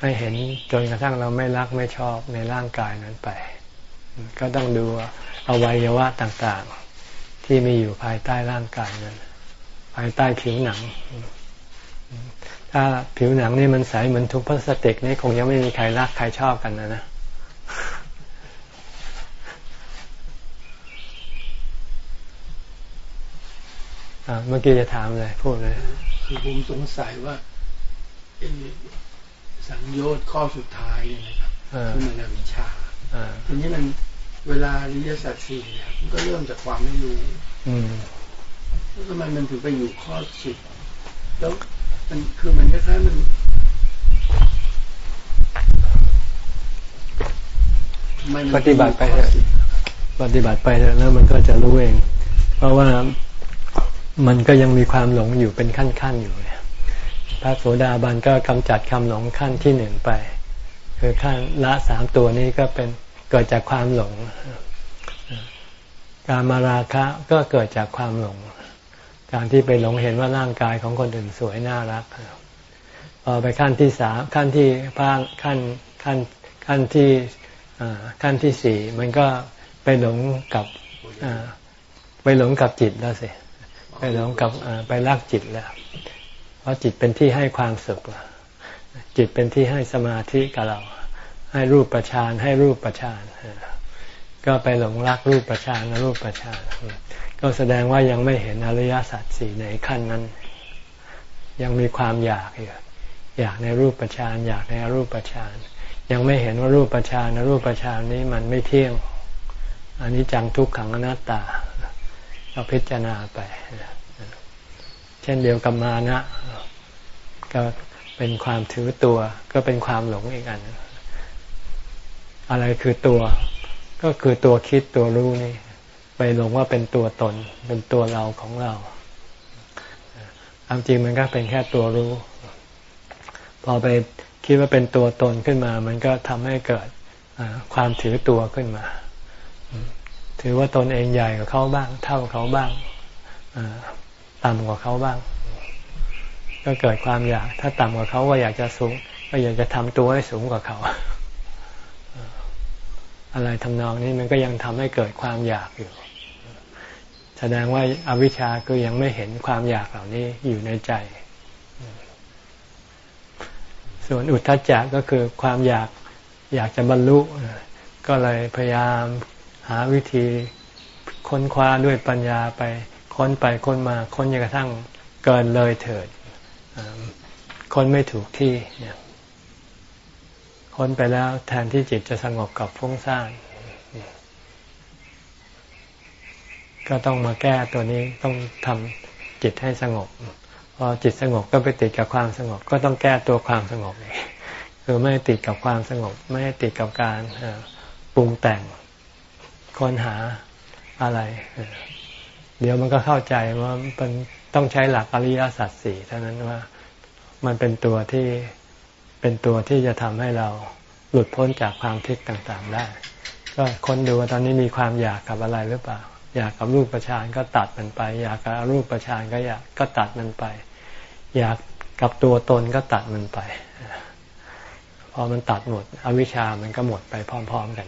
ให้เห็นจนกระทั่งเราไม่รักไม่ชอบในร่างกายนั้นไป ก็ต้องดูอวัยวะต่างๆ ที่มีอยู่ภายใต้ร่างกายนั้น ภายใต้ผิวหนัง ถ้าผิวหนังนี่มันใสเหมือนทุกพลาสติกนี่คงยังไม่มีใครรักใครชอบกันนะนะเมื่อกี้จะถามเลยพูดเลย คือผมสงสัยว่าสังโยชน์ข้อสุดท้ายเนี่ยนะครับคือมันอวิชชาทีนี้มันเวลาอริยสัจสี่เนี่ยมันก็เริ่มจากความไม่รู้แล้วทำไมมันถึงไปอยู่ข้อสิบแล้ว มันคือมันคล้ายๆมัน ปฏิบัติไปเถอะปฏิบัติไปเถอะแล้วมันก็จะรู้เอง เพราะว่ามันก็ยังมีความหลงอยู่เป็นขั้นๆอยู่พระโสดาบันก็กำจัดคำหลงขั้นที่หนึ่งไป คือขั้นละสามตัวนี้ก็เป็นเกิดจากความหลง การมาราคะก็เกิดจากความหลง การที่ไปหลงเห็นว่าร่างกายของคนอื่นสวยน่ารักพอไปขั้นที่สามขั้นที่พางขั้นขั้นขั้นที่ขั้นที่สี่มันก็ไปหลงกับไปหลงกับจิตแล้วสิไปหลงกับไปรักจิตแล้ว เพราะจิตเป็นที่ให้ความสุขจิตเป็นที่ให้สมาธิกับเรา ให้รูปประชานให้รูปประชานก็ไปหลงรักรูปประชานรูปประชาน ก็แสดงว่ายังไม่เห็นอริยสัจสี่ในขั้นนั้น ยังมีความอยากอยู่อยากในรูปประชานอยากในอรูปประชานยังไม่เห็นว่ารูปประชานรูปประชานนี้มันไม่เที่ยงอันนี้จังทุกขังอนัตตาเราพิจารณาไป เช่นเดียวกับมานะ ก็เป็นความถือตัว ก็เป็นความหลงอีกอัน อะไรคือตัว ก็คือตัวคิดตัวรู้นี่ ไปลงว่าเป็นตัวตน เป็นตัวเราของเราความจริงมันก็เป็นแค่ตัวรู้ พอไปคิดว่าเป็นตัวตนขึ้นมา มันก็ทำให้เกิดความถือตัวขึ้นมา ถือว่าตนเองใหญ่กว่าเขาบ้าง เท่าเขาบ้างต่ำกว่าเขาบ้าง ก็เกิดความอยาก ถ้าต่ำกว่าเขาก็อยากจะสูง ก็อยากจะทำตัวให้สูงกว่าเขา อะไรทำนองนี้มันก็ยังทำให้เกิดความอยากอยู่ แสดงว่าอาวิชชาคือยังไม่เห็นความอยากเหล่านี้อยู่ในใจ ส่วนอุทธัจจะก็คือความอยากอยากจะบรรลุ ก็เลยพยายามหาวิธีค้นคว้าด้วยปัญญาไปค้นไปค้นมาค้นจนกระทั่งเกินเลยเถิดค้นไม่ถูกที่เนี่ยค้นไปแล้วแทนที่จิตจะสงบกับฟุ้งซ่าน ก็ต้องมาแก้ตัวนี้ต้องทำจิตให้สงบ พอจิตสงบก็ไปติดกับความสงบ ก็ต้องแก้ตัวความสงบนี่คือไม่ติดกับความสงบ ไม่ติดกับการปรุงแต่งค้นหาอะไร เดี๋ยวมันก็เข้าใจว่ามันต้องใช้หลักอริยสัจสี่เท่านั้นว่ามันเป็นตัวที่เป็นตัวที่จะทำให้เราหลุดพ้นจากความทุกข์ต่างๆได้ ก็คนดูว่าตอนนี้มีความอยากกับอะไรหรือเปล่า อยากกับรูปประชานก็ตัดมันไป อยากกับรูปประชานก็อยากก็ตัดมันไป อยากกับตัวตนก็ตัดมันไป พอมันตัดหมด อวิชามันก็หมดไปพร้อม ๆ กัน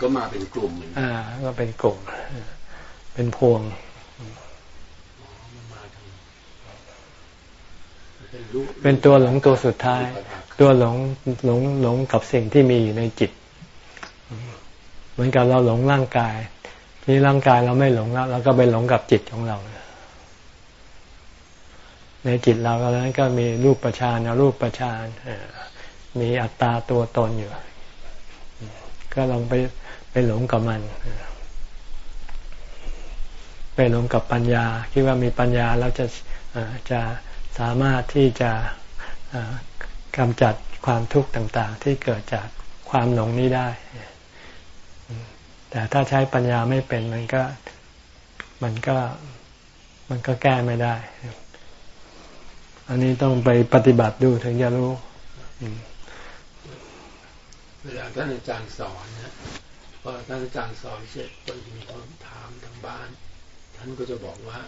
ก็มาเป็นกลุ่มอ่าก็เป็นกลุ่ม เป็นพวงเป็นตัวหลงตัวสุดท้าย ตัวหลงหลงหลงกับสิ่งที่มีอยู่ในจิต เหมือนกับเราหลงร่างกาย ที่ร่างกายเราไม่หลงแล้วเราก็ไปหลงกับจิตของเรา ในจิตเราแล้วก็มีรูปประชานรูปประชานมีอัตตาตัวตนอยู่ ก็ลองไปไปหลงกับมัน ไปหลงกับปัญญา คิดว่ามีปัญญาแล้วจะจะสามารถที่จะกำจัดความทุกข์ต่าง ๆ ที่เกิดจากความหลงนี้ได้ แต่ถ้าใช้ปัญญาไม่เป็นมันก็มันก็มันก็แก้ไม่ได้ อันนี้ต้องไปปฏิบัติดูถึงจะรู้ เวลาท่านอาจารย์สอนนะพอท่านอาจารย์สอนเสร็จก็มีคนถามทางบ้าน ท่านก็จะบอกว่า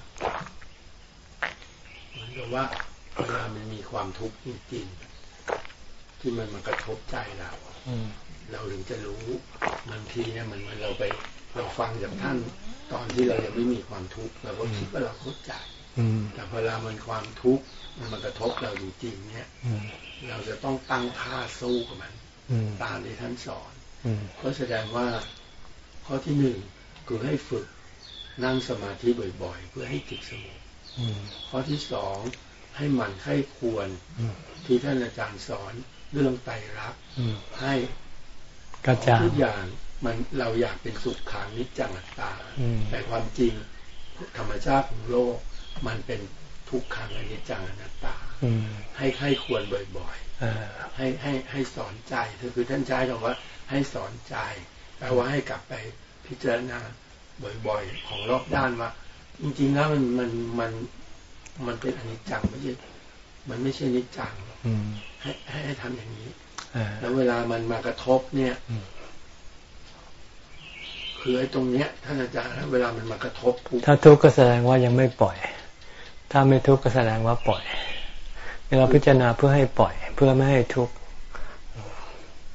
เหมือนกับว่าเวลามันมีความทุกข์จริงๆที่มันมากระทบใจเรา เราถึงจะรู้บางทีเนี่ยมันเราไปเราฟังจากท่านตอนที่เรายังไม่มีความทุกข์เราก็คิดว่าเราเข้าใจแต่เวลามันความทุกข์มันมากระทบเราจริงๆเนี่ยเราจะต้องตั้งท่าสู้กับมันตามที่ท่านสอนก็แสดงว่าข้อที่หนึ่งคือให้ฝึกนั่งสมาธิบ่อยๆ เพื่อให้จิตสงบข้อที่สองให้มันให้ควรที่ท่านอาจารย์สอนเรื่องไตรลักษณ์ให้ กระจายทุกอย่างมันเราอยากเป็นสุขขังนิจจังอัตตาแต่ความจริงธรรมชาติของโลกมันเป็นทุกขังอนิจจังอนัตตาให้ให้ควรบ่อยๆให้ให้ให้สอนใจคือท่านใช้คำว่า ให้สอนใจแปลว่าให้กลับไปพิจารณาบ่อยๆ ของรอบด้านว่าจริงๆแล้วมันมันมันมันเป็นอนิจจังไม่ใช่มันไม่ใช่นิจจังให้ให้ทำอย่างนี้ แล้วเวลามันมากระทบเนี่ยคือไอ้ตรงเนี้ยท่านอาจารย์เวลามันมากระทบถ้าทุกข์ก็แสดงว่ายังไม่ปล่อย ถ้าไม่ทุกข์ก็แสดงว่าปล่อยเราพิจารณาเพื่อให้ปล่อย เพื่อไม่ให้ทุกข์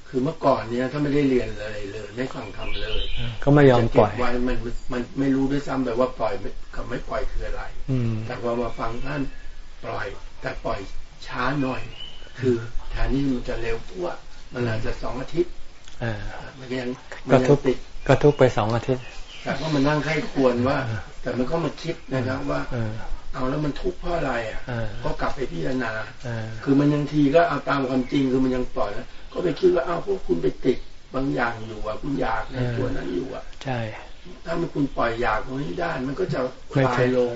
คือเมื่อก่อนเนี้ยถ้าไม่ได้เรียนเลยเลยไม่ฟังทำเลย ก็ไม่ยอมปล่อยไว้มันมันไม่รู้ด้วยซ้ำแบบว่าปล่อยกับไม่ปล่อยคืออะไรแต่พอมาฟังท่านปล่อย แต่ปล่อยช้าหน่อย คือแทนนี้มันจะเร็วกว่ามันอาจจะสองอาทิตย์มันยังก็ทุกติดก็ทุกไปสองอาทิตย์แต่ก็มันนั่งไข้ควรว่า แต่มันก็มาคิดนะครับว่าเอาแล้วมันทุกข์เพราะอะไรอะก็กลับไปพิจารณาคือมันยังทีก็เอาตามความจริงคือมันยังปล่อยแล้วก็ไปคิดว่าเอาพวกคุณไปติดบางอย่างอยู่อะคุณอยากในตัวนั้นอยู่อะ ใช่ ถ้ามันคุณปล่อยอยากตรงนี้ได้มันก็จะคลายลง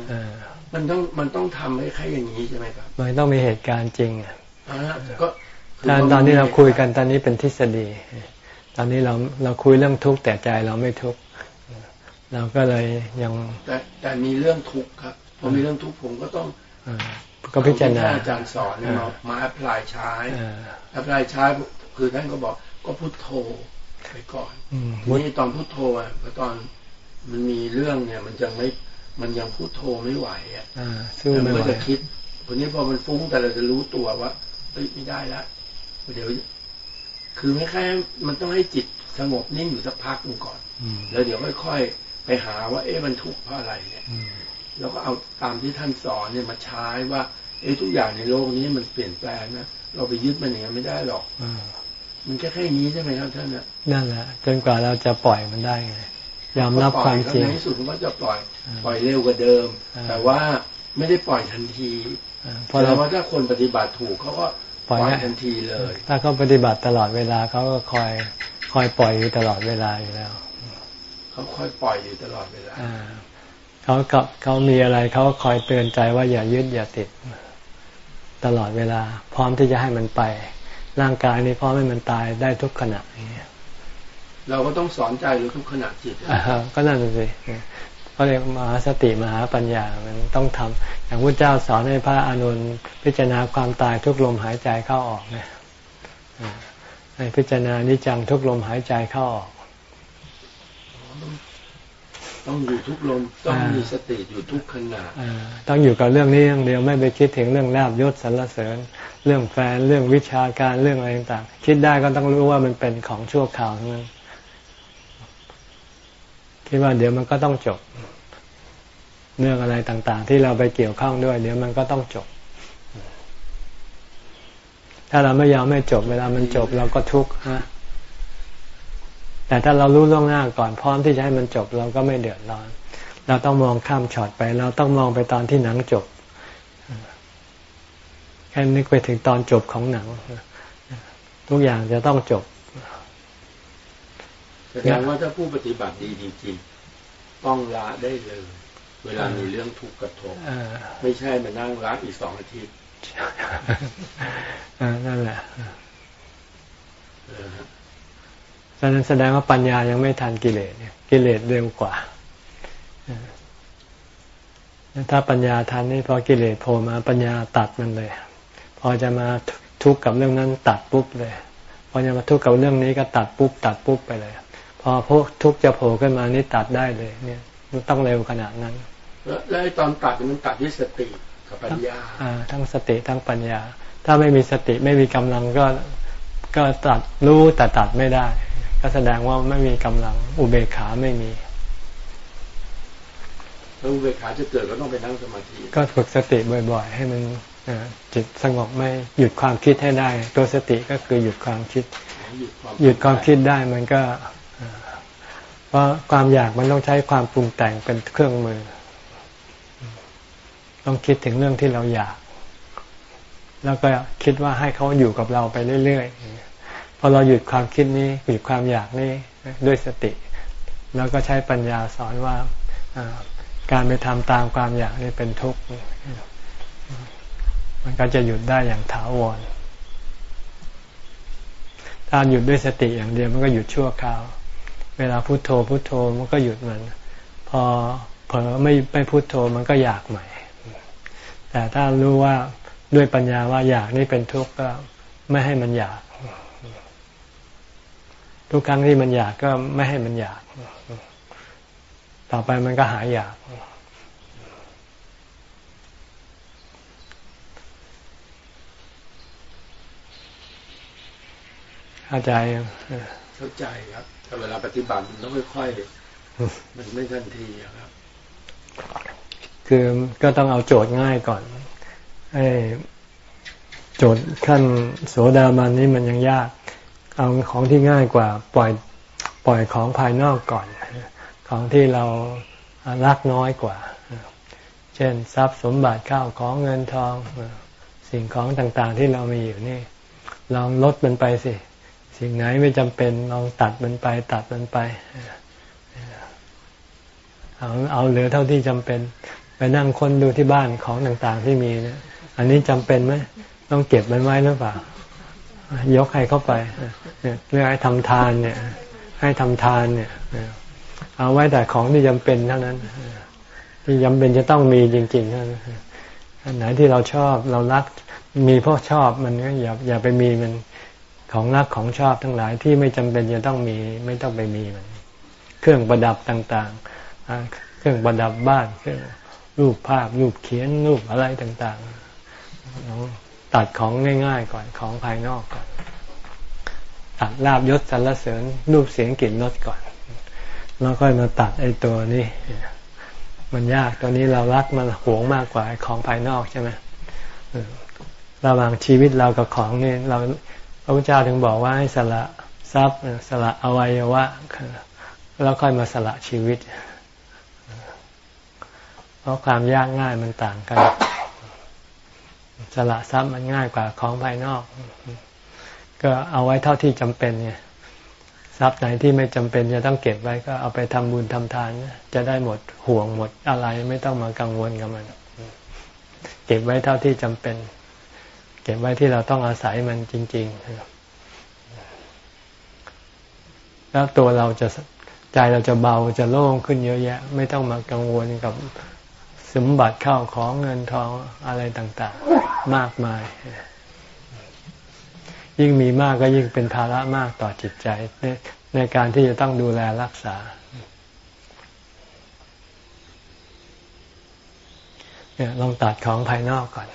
มันต้องมันต้องทำให้แค่อย่างนี้ใช่ไหมครับ มันต้องมีเหตุการณ์จริงอะก็ ตอนตอนนี้เราคุยกันตอนนี้เป็นทฤษฎี ตอนนี้เราเราคุยเรื่องทุกข์แต่ใจเราไม่ทุกข์เราก็เลยยังแต่แต่มีเรื่องทุกข์ครับพอมีเรื่องทุกข์ผมก็ต้องก็พิจารณาอาจารย์สอนมามา apply ใช้ apply ใช้คือท่านก็บอกก็พุทโธไปก่อนนี่ตอนพุทโธอะพอตอนมันมีเรื่องเนี่ย มันยังไม่มันยังพุทโธไม่ไหวอะมันก็จะคิดคนนี้พอมันฟุ้งแต่เราจะรู้ตัวว่าเฮ้ย ไม่ได้ละเดี๋ยว คือไม่ค่มันต้องให้จิตสงบนิ่งอยู่สักพักหนึ่งก่อนแล้วเดี๋ยวค่อยๆไปหาว่า เอ๊ะมันทุกข์เพราะอะไรเนี่ยแล้วก็เอาตามที่ท่านสอนเนี่ยมาใช้ว่า เอ๊ะทุกอย่างในโลกนี้มันเปลี่ยนแปลงนะเราไปยึดมันอย่างนี้ไม่ได้หรอกมันแค่แค่นี้ใช่ไหมครับท่านนะนั่นแหละจนกว่าเราจะปล่อยมันได้ไงยอมรับความจริงในที่สุดมันก็จะปล่อย ปล่อยเร็วกว่าเดิม แต่ว่าไม่ได้ปล่อยทันทีเพราะว่าถ้าคนปฏิบัติถูกเขาก็ ปล่อยทันทีเลย ถ้าเขาปฏิบัติตลอดเวลาเขาก็คอยคอยปล่อยอยู่ตลอดเวลาอยู่แล้ว เขาคอยปล่อยอยู่ตลอดเวลาเขาเขามีอะไรเขาคอยเตือนใจว่าอย่ายึดอย่าติด ตลอดเวลา พร้อมที่จะให้มันไป ร่างกายนี้พร้อมให้มันตายได้ทุกขณะอย่างเงี้ยเราก็ต้องสอนใจหรือทุกขณะจิตก็นั่นสิ เขาเรียกมหาสติมหาปัญญา มันต้องทำอย่างพระเจ้าสอนให้พระอนุนพิจารณาความตายทุกลมหายใจเข้าออกเนี่ยให้พิจารณานิจังทุกลมหายใจเข้าออก ต้องอยู่ทุกลมต้องมีสติอยู่ทุกขณะต้องอยู่กับเรื่องนี้อย่างเดียวไม่ไปคิดถึงเรื่องลาบยศสรรเสริญ เรื่องแฟนเรื่องวิชาการเรื่องอะไรต่างๆคิดได้ก็ต้องรู้ว่ามันเป็นของชั่วคราวทั้งนั้น คิดว่าเดี๋ยวมันก็ต้องจบ เรื่องอะไรต่าง ๆ ที่เราไปเกี่ยวข้องด้วย เดี๋ยวมันก็ต้องจบ ถ้าเราไม่ยอมไม่จบ เวลามันจบเราก็ทุกข์ฮะแต่ถ้าเรารู้ล่วงหน้าก่อนพร้อมที่จะให้มันจบ เราก็ไม่เดือดร้อน เราต้องมองข้ามช็อตไป เราต้องมองไปตอนที่หนังจบแค่นึกไปถึงตอนจบของหนัง ทุกอย่างจะต้องจบ แสดงว่าถ้าผู้ปฏิบัติดีจริงๆต้องละได้เลย เวลามีเรื่องทุกข์กระทบไม่ใช่มานั่งละอีกสองอาทิตย์นั่นแหละฉะนั้นแสดงว่าปัญญายังไม่ทันกิเลสกิเลสเร็วกว่าถ้าปัญญาทันนี่พอกิเลสโผล่มาปัญญาตัดมันเลย พอจะมาทุกข์กับเรื่องนั้นตัดปุ๊บเลย พอจะมาทุกข์กับเรื่องนี้ก็ตัดปุ๊บตัดปุ๊บไปเลย พอพวกทุกข์จะโผล่ขึ้นมานี่ตัดได้เลย เนี่ยมันต้องเร็วขนาดนั้น แล้วตอนตัดมันตัดด้วยสติกับปัญญาอ่าทั้งสติทั้งปัญญา ถ้าไม่มีสติไม่มีกำลังก็ก็ตัดรู้แต่ตัดไม่ได้ ก็แสดงว่าไม่มีกำลัง อุเบกขาไม่มีแล้วอุเบกขาจะเกิดก็ต้องไปนั่งสมาธิก็ฝึกสติบ่อยๆ ให้มันจิตสงบไม่หยุดความคิดให้ได้ ตัวสติก็คือหยุดความคิด หยุดความคิดได้มันก็เพ ราะความอยากมันต้องใช้ความปรุงแต่งเป็นเครื่องมือ ต้องคิดถึงเรื่องที่เราอยาก แล้วก็คิดว่าให้เขาอยู่กับเราไปเรื่อยๆพอเราหยุดความคิดนี้หยุดความอยากนี้ด้วยสติ แล้วก็ใช้ปัญญาสอนว่าการไปทำตามความอยากนี่เป็นทุกข์มันก็จะหยุดได้อย่างถาวรถ้าหยุดด้วยสติอย่างเดียวมันก็หยุดชั่วคราว เวลาพุโทโธพุโทโธมันก็หยุดมัน พอเผลอไม่ไม่พุโทโธมันก็อยากใหม่ แต่ถ้ารู้ว่าด้วยปัญญาว่าอยากนี่เป็นทุกข์ก็ไม่ให้มันอยาก ทุกครั้งที่มันอยากก็ไม่ให้มันอยาก ต่อไปมันก็หายอยาก เข้าใจเข้าใจครับ เวลาปฏิบัติมันต้องค่อยๆมันไม่ทันทีครับ คือก็ต้องเอาโจทย์ง่ายก่อนให้โจทย์ขั้นโสดาบันนี้มันยังยาก เอาของที่ง่ายกว่า ปล่อยปล่อยของภายนอกก่อน ของที่เรารักน้อยกว่า เช่นทรัพย์สมบัติข้าวของเงินทองสิ่งของต่างๆที่เรามีอยู่นี่ ลองลดมันไปสิ สิ่งไหนไม่จำเป็นลองตัดมันไป ตัดมันไป เอาเอาเหลือเท่าที่จำเป็น ไปนั่งคนดูที่บ้านของต่างๆที่มีนะอันนี้จำเป็นไหมต้องเก็บมันไว้หรือเปล่า ยกให้เข้าไปเรื่องให้ทำทานเนี่ย ให้ทำทานเนี่ยเอาไว้แต่ของที่จำเป็นเท่านั้นที่จำเป็นจะต้องมีจริงๆเท่านั้นอันไหนที่เราชอบเรารักมีเพราะชอบมันก็อย่าอย่าไปมีมัน ของรักของชอบทั้งหลายที่ไม่จำเป็นจะต้องมีไม่ต้องไปมีมันเครื่องประดับต่างๆ เครื่องประดับบ้านเครื่องรูปภาพรูปเขียนรูปอะไรต่างๆตัดของง่าย ๆ ก่อนของภายนอกก่อนตัดลาบยศสรรเสริญรูปเสียงกลิ่นรสก่อนแล้วค่อยมาตัดไอ้ตัวนี้มันยากตัวนี้เรารักมันหวงมากกว่าของภายนอกใช่ไหมระหว่างชีวิตเรากับของนี่เรา พระพุทธเจ้าถึงบอกว่าให้สละทรัพย์สละอวัยวะแล้วค่อยมาสละชีวิต เพราะความยากง่ายมันต่างกัน สละทรัพย์มันง่ายกว่าของภายนอก ก็เอาไว้เท่าที่จำเป็นไงทรัพย์ไหนที่ไม่จำเป็นจะต้องเก็บไว้ก็เอาไปทำบุญทำทาน จะได้หมดห่วงหมดอะไรไม่ต้องมากังวลกับมัน เก็บไว้เท่าที่จำเป็น เก็บไว้ที่เราต้องอาศัยมันจริง ๆ แล้วตัวเราจะใจเราจะเบาจะโล่งขึ้นเยอะแยะ ไม่ต้องมากังวลกับสมบัติเข้าของเงินทองอะไรต่าง ๆ มากมาย ยิ่งมีมากก็ยิ่งเป็นภาระมากต่อจิตใจ ในในการที่จะต้องดูแลรักษาเนี่ยลองตัดของภายนอกก่อน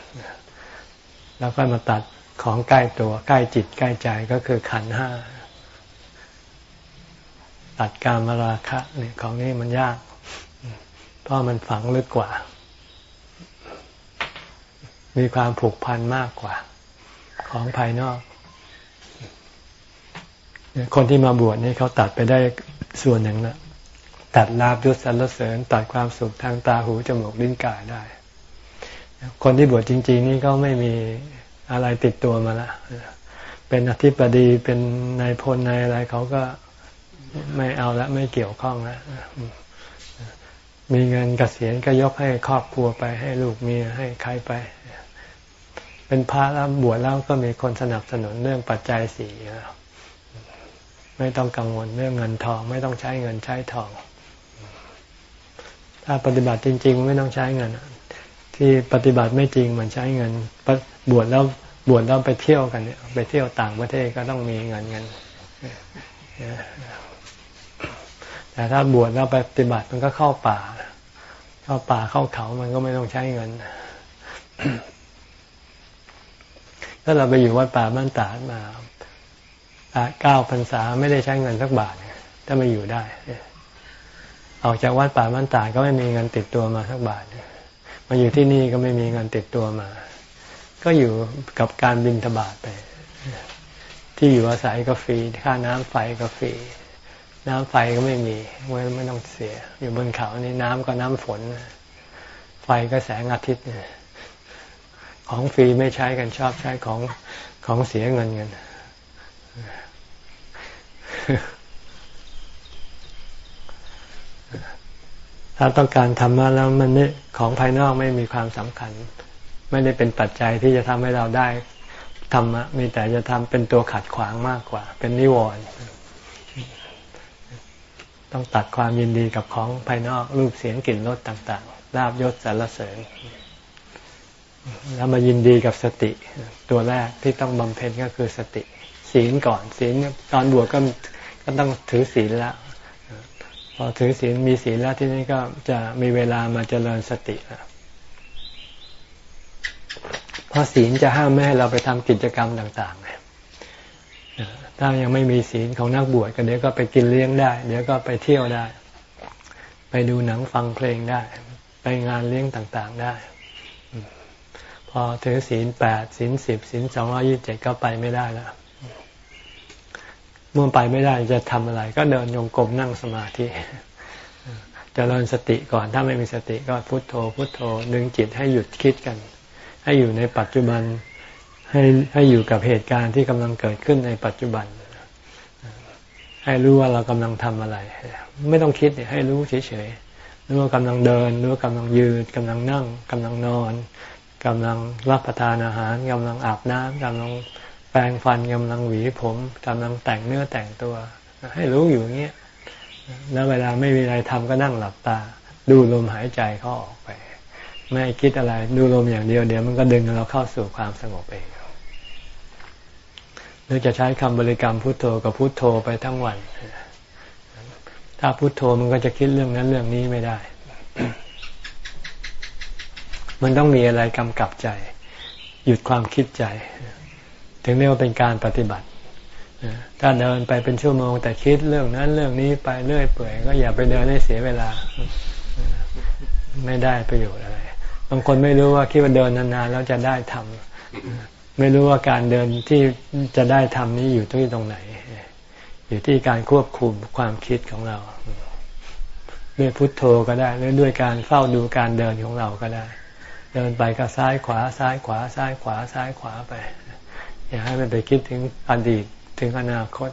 แล้วก็มาตัดของใกล้ตัวใกล้จิตใกล้ใจก็คือขันห้าตัดการมาราคะเนี่ยของนี้มันยาก เพราะมันฝังลึกกว่า มีความผูกพันมากกว่า ของภายนอก คนที่มาบวชนี่เขาตัดไปได้ส่วนหนึ่งแล้วตัดลาบยศสรรเสริญตัดความสุขทางตาหูจมูกลิ้นกายได้ คนที่บวชจริง ๆ นี่ก็ไม่มีอะไรติดตัวมาละเป็นอธิบดีเป็นนายพลนายอะไรเขาก็ไม่เอาละไม่เกี่ยวข้องล้วมีเงินกเกษียณก็ยกให้ครอบครัวไปให้ลูกเมียให้ใครไป เป็นพระแล้วบวชแล้วก็มีคนสนับสนุนเรื่องปัจจัยสี่แล้วไม่ต้องกังวลเรื่องเงินทอง ไม่ต้องใช้เงินใช้ทอง ถ้าปฏิบัติจริง ๆ ไม่ต้องใช้เงิน ที่ปฏิบัติไม่จริงมันใช้เงินบวชแล้วบวชแล้วไปเที่ยวกันเนี่ยไปเที่ยวต่างประเทศก็ต้องมีเงินเงินแต่ถ้าบวชแล้วไปปฏิบัติมันก็เข้าป่า เข้าป่าเข้าเขามันก็ไม่ต้องใช้เงิน ถ้าเราไปอยู่วัดป่าบ้านตาดมาเก้าพรรษาไม่ได้ใช้เงินสักบาทถ้ามาอยู่ได้ออกจากวัดป่าบ้านตาดก็ไม่มีเงินติดตัวมาสักบาท มาอยู่ที่นี่ก็ไม่มีเงินติดตัวมา ก็อยู่กับการบินทบาทไป ที่อยู่อาศัยก็ฟรีค่าน้ำไฟก็ฟรีน้ำไฟก็ไม่มีไม่ไม่ต้องเสีย อยู่บนเขานี่น้ำก็น้ำฝน ไฟก็แสงอาทิตย์ของฟรีไม่ใช้กันชอบใช้ของของเสียเงินกัน ถ้าต้องการทำมาแล้วมันไม่ของภายนอกไม่มีความสำคัญ ไม่ได้เป็นปัจจัยที่จะทำให้เราได้ธรรมะมีแต่จะทำเป็นตัวขัดขวางมากกว่า เป็นนิวรณ์ต้องตัดความยินดีกับของภายนอกรูปเสียงกลิ่นรสต่างๆลาบยศสรรเสริญแล้วมายินดีกับสติ ตัวแรกที่ต้องบำเพ็ญก็คือสติ ศีลก่อนศีลตอนบวชก็ก็ต้องถือศีลแล้ว อถือศีลมีศีลแล้วที่นี้ก็จะมีเวลามาเจริญสติแล้วเพราะศีลจะห้ามไม่ให้เราไปทำกิจกรรมต่างๆ ถ้ายังไม่มีศีลของนักบวชก็เดี๋ยวก็ไปกินเลี้ยงได้ เดี๋ยวก็ไปเที่ยวได้ ไปดูหนังฟังเพลงได้ ไปงานเลี้ยงต่างๆได้ พอถือศีลแปดศีลสิบศีลสองร้อยี่สิบเจ็ดก็ไปไม่ได้แล้ว เมื่อไปไม่ได้จะทำอะไร ก็เดินโยงกลมนั่งสมาธิจเจริญสติก่อนถ้าไม่มีสติก็พุโทโธ พุโทโธดึงจิตให้หยุดคิดกัน ให้อยู่ในปัจจุบันให้ให้อยู่กับเหตุการณ์ที่กำลังเกิดขึ้นในปัจจุบัน ให้รู้ว่าเรากำลังทำอะไร ไม่ต้องคิดให้รู้เฉยๆรู้ว่ากำลังเดินรู้ว่ากำลังยืนกำลังนั่งกำลังนอนกำลังรับประทานอาหารกำลังอาบน้ำกำลัง แปรงฟันกำลังหวีผมกำลังแต่งเนื้อแต่งตัว ให้รู้อยู่อย่างเงี้ยแล้วเวลาไม่มีอะไรทำก็นั่งหลับตา ดูลมหายใจเขาออกไป ไม่คิดอะไรดูลมอย่างเดียวเดี๋ยวมันก็ดึงเราเข้าสู่ความสงบเองหรือจะใช้คำบริกรรมพุทโธกับพุทโธไปทั้งวัน ถ้าพุทโธมันก็จะคิดเรื่องนั้นเรื่องนี้ไม่ได้ มันต้องมีอะไรกำกับใจ หยุดความคิดใจ ถึงเรียกว่าเป็นการปฏิบัติถ้าเดินไปเป็นชั่วโมง แต่คิดเรื่องนั้นเรื่องนี้ไปเรื่อยเปื่อยก็อย่าไปเดินให้เสียเวลา ไม่ได้ประโยชน์อะไร บางคนไม่รู้ว่าคิดว่าเดินนานๆแล้วจะได้ทำไม่รู้ว่าการเดินที่จะได้ทำนี้อยู่ที่ตรงไหน อยู่ที่การควบคุมความคิดของเราด้วยพุทโธก็ได้หรือด้วยการเฝ้าดูการเดินของเราก็ได้ เดินไปก็ซ้ายขวาซ้ายขวาซ้ายขวาซ้ายขวาไป อย่าให้มันไปคิดถึงอดีตถึงอนาคต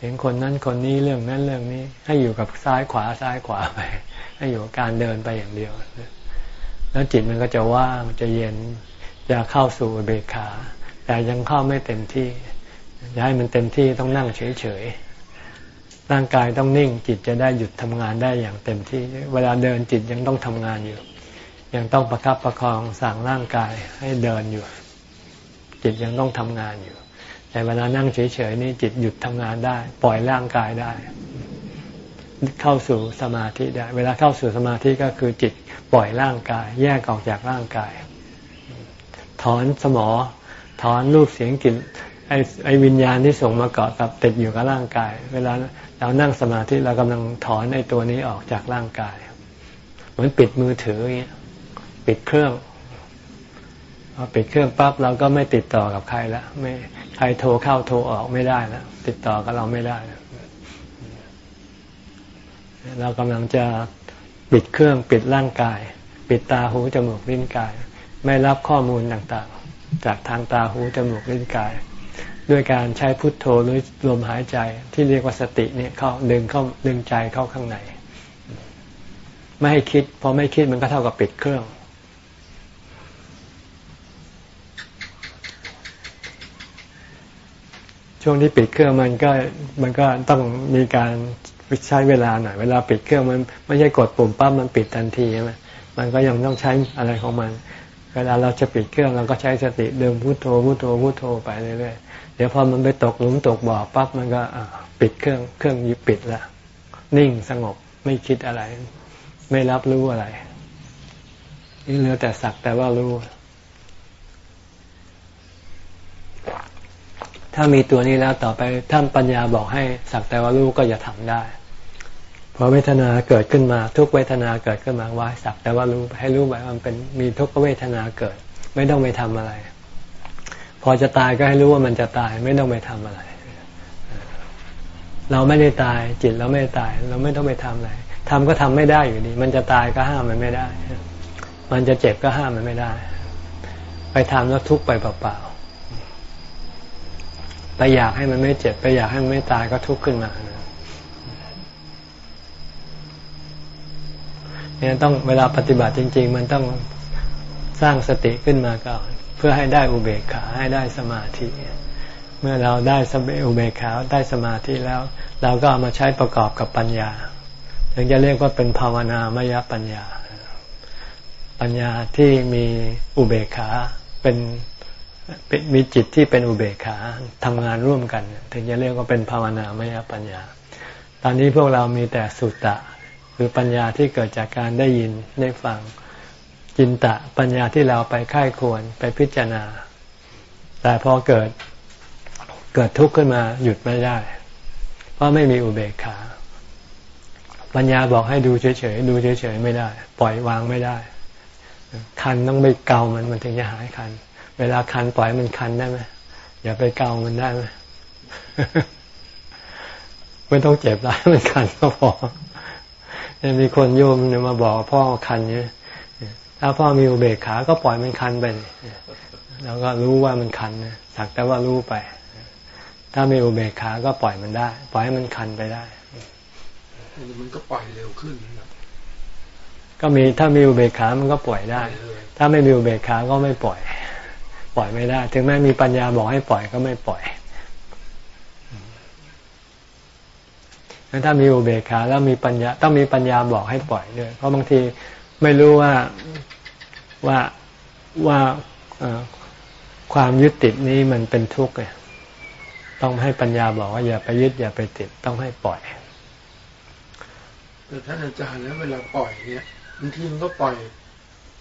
ถึงคนนั้นคนนี้เรื่องนั้นเรื่องนี้ ให้อยู่กับซ้ายขวาซ้ายขวาไป ให้อยู่กับการเดินไปอย่างเดียว แล้วจิตมันก็จะว่างจะเย็นจะเข้าสู่เบคขาแต่ยังเข้าไม่เต็มที่อยากให้มันเต็มที่ต้องนั่งเฉยๆร่างกายต้องนิ่งจิตจะได้หยุดทำงานได้อย่างเต็มที่ เวลาเดินจิตยังต้องทำงานอยู่ ยังต้องประคับประคองสั่งร่างกายให้เดินอยู่ จิตยังต้องทำงานอยู่ แต่เวลานั่งเฉยๆนี่จิตหยุดทำงานได้ ปล่อยร่างกายได้ เข้าสู่สมาธิได้ เวลาเข้าสู่สมาธิก็คือจิตปล่อยร่างกาย แยกออกจากร่างกาย ถอนสมอ ถอนรูปเสียงกลิ่นไอไอวิญญาณที่ส่งมาเกาะกับติดอยู่กับร่างกาย เวลาเรานั่งสมาธิเรากำลังถอนไอตัวนี้ออกจากร่างกาย เหมือนปิดมือถืออย่างเงี้ยปิดเครื่อง พอปิดเครื่องปั๊บเราก็ไม่ติดต่อกับใครแล้วไม่ใครโทรเข้าโทรออกไม่ได้แล้วติดต่อกับเราไม่ได้ เรากำลังจะปิดเครื่องปิดร่างกาย ปิดตาหูจมูกลิ้นกาย ไม่รับข้อมูลต่างๆ จากทางตาหูจมูกลิ้นกาย ด้วยการใช้พุทโธหรือลมหายใจที่เรียกว่าสติเนี่ยเข้าดึงเข้าดึงใจเข้าข้างใน ไม่ให้คิดพอไม่คิดมันก็เท่ากับปิดเครื่อง ช่วงที่ปิดเครื่องมันก็มันก็ต้องมีการใช้เวลาหน่อยเวลาปิดเครื่องมันไม่ใช่กดปุ่มปั๊บมันปิดทันทีใช่ไหมมันก็ยังต้องใช้อะไรของมัน เวลาเราจะปิดเครื่องเราก็ใช้สติเดิมพุโทโธพุโทโธพุโทโธไปเรื่อยๆเดี๋ยวพอมันไปตกหลุมตกบ่อปั๊บมันก็ปิดเครื่องเครื่องยิบปิดละนิ่งสงบไม่คิดอะไร ไม่รับรู้อะไรนี่เหลือแต่สักแต่ว่ารู้ ถ้ามีตัวนี้แล้วต่อไปท่านปัญญาบอกให้สักแต่ว่ารู้ก็จะทำได้พอเวทนาเกิดขึ้นมา ทุกเวทนาเกิดขึ้นมาว่าสักแต่ว่ารู้ให้รู้ไปมันเป็นมีทุกเวทนาเกิด ไม่ต้องไปทำอะไร พอจะตายก็ให้รู้ว่ามันจะตายไม่ต้องไปทำอะไร เราไม่ได้ตายจิตเราไม่ได้ตาย เราไม่ต้องไปทำอะไรทำก็ทำไม่ได้อยู่ดี มันจะตายก็ห้ามมันไม่ได้ มันจะเจ็บก็ห้ามมันไม่ได้ ไปทำแล้วทุกข์ไปเปล่าๆ ไปอยากให้มันไม่เจ็บ ไปอยากให้มันไม่ตายก็ทุกข์ขึ้นมาเนี่ยต้องเวลาปฏิบัติจริง ๆ มันต้องสร้างสติขึ้นมาก่อน เพื่อให้ได้อุเบกขาให้ได้สมาธิ เมื่อเราได้สเบอุเบกขาได้สมาธิแล้ว เราก็เอามาใช้ประกอบกับปัญญาถึงจะเรียกว่าเป็นภาวนามยปัญญา ปัญญาที่มีอุเบกขาเป็น มีจิตที่เป็นอุเบกขาทำงานร่วมกัน ถึงจะเรียกว่าเป็นภาวนามยปัญญา ตอนนี้พวกเรามีแต่สุตตะ คือปัญญาที่เกิดจากการได้ยินได้ฟังจินตะปัญญาที่เราไปค่ายควรไปพิจารณา แต่พอเกิดเกิดทุกข์ขึ้นมาหยุดไม่ได้ เพราะไม่มีอุเบกขา ปัญญาบอกให้ดูเฉยๆดูเฉยๆไม่ได้ ปล่อยวางไม่ได้ คันต้องไปเกามันมันถึงจะหายคัน เวลาคันปล่อยมันคันได้ไหมอย่าไปเกามันได้ไหมไม่ต้องเจ็บร้ายมันคันก็พอมีคนโยมเนี่ยมาบอกพ่อคันเนี่ยถ้าพ่อมีอุเบกขาก็ปล่อยมันคันไปแล้วก็รู้ว่ามันคันนะสักแต่ว่ารู้ไป ถ้ามีอุเบกขาก็ปล่อยมันได้ ปล่อยให้มันคันไปได้มันก็ปล่อยเร็วขึ้นก็มีถ้ามีอุเบกขามันก็ปล่อยได้ ถ้าไม่มีอุเบกขาก็ไม่ปล่อย ปล่อยไม่ได้ ถึงแม้มีปัญญาบอกให้ปล่อยก็ไม่ปล่อยถ้ามีอุเบกขาแล้วมีปัญญาต้องมีปัญญาบอกให้ปล่อยด้วย เพราะบางทีไม่รู้ว่าว่าว่าความยึดติดนี้มันเป็นทุกข์ต้องให้ปัญญาบอกว่าอย่าไปยึดอย่าไปติดต้องให้ปล่อยแต่ท่านอาจารย์แล้วเวลาปล่อยเนี่ยบางทีมันก็ปล่อย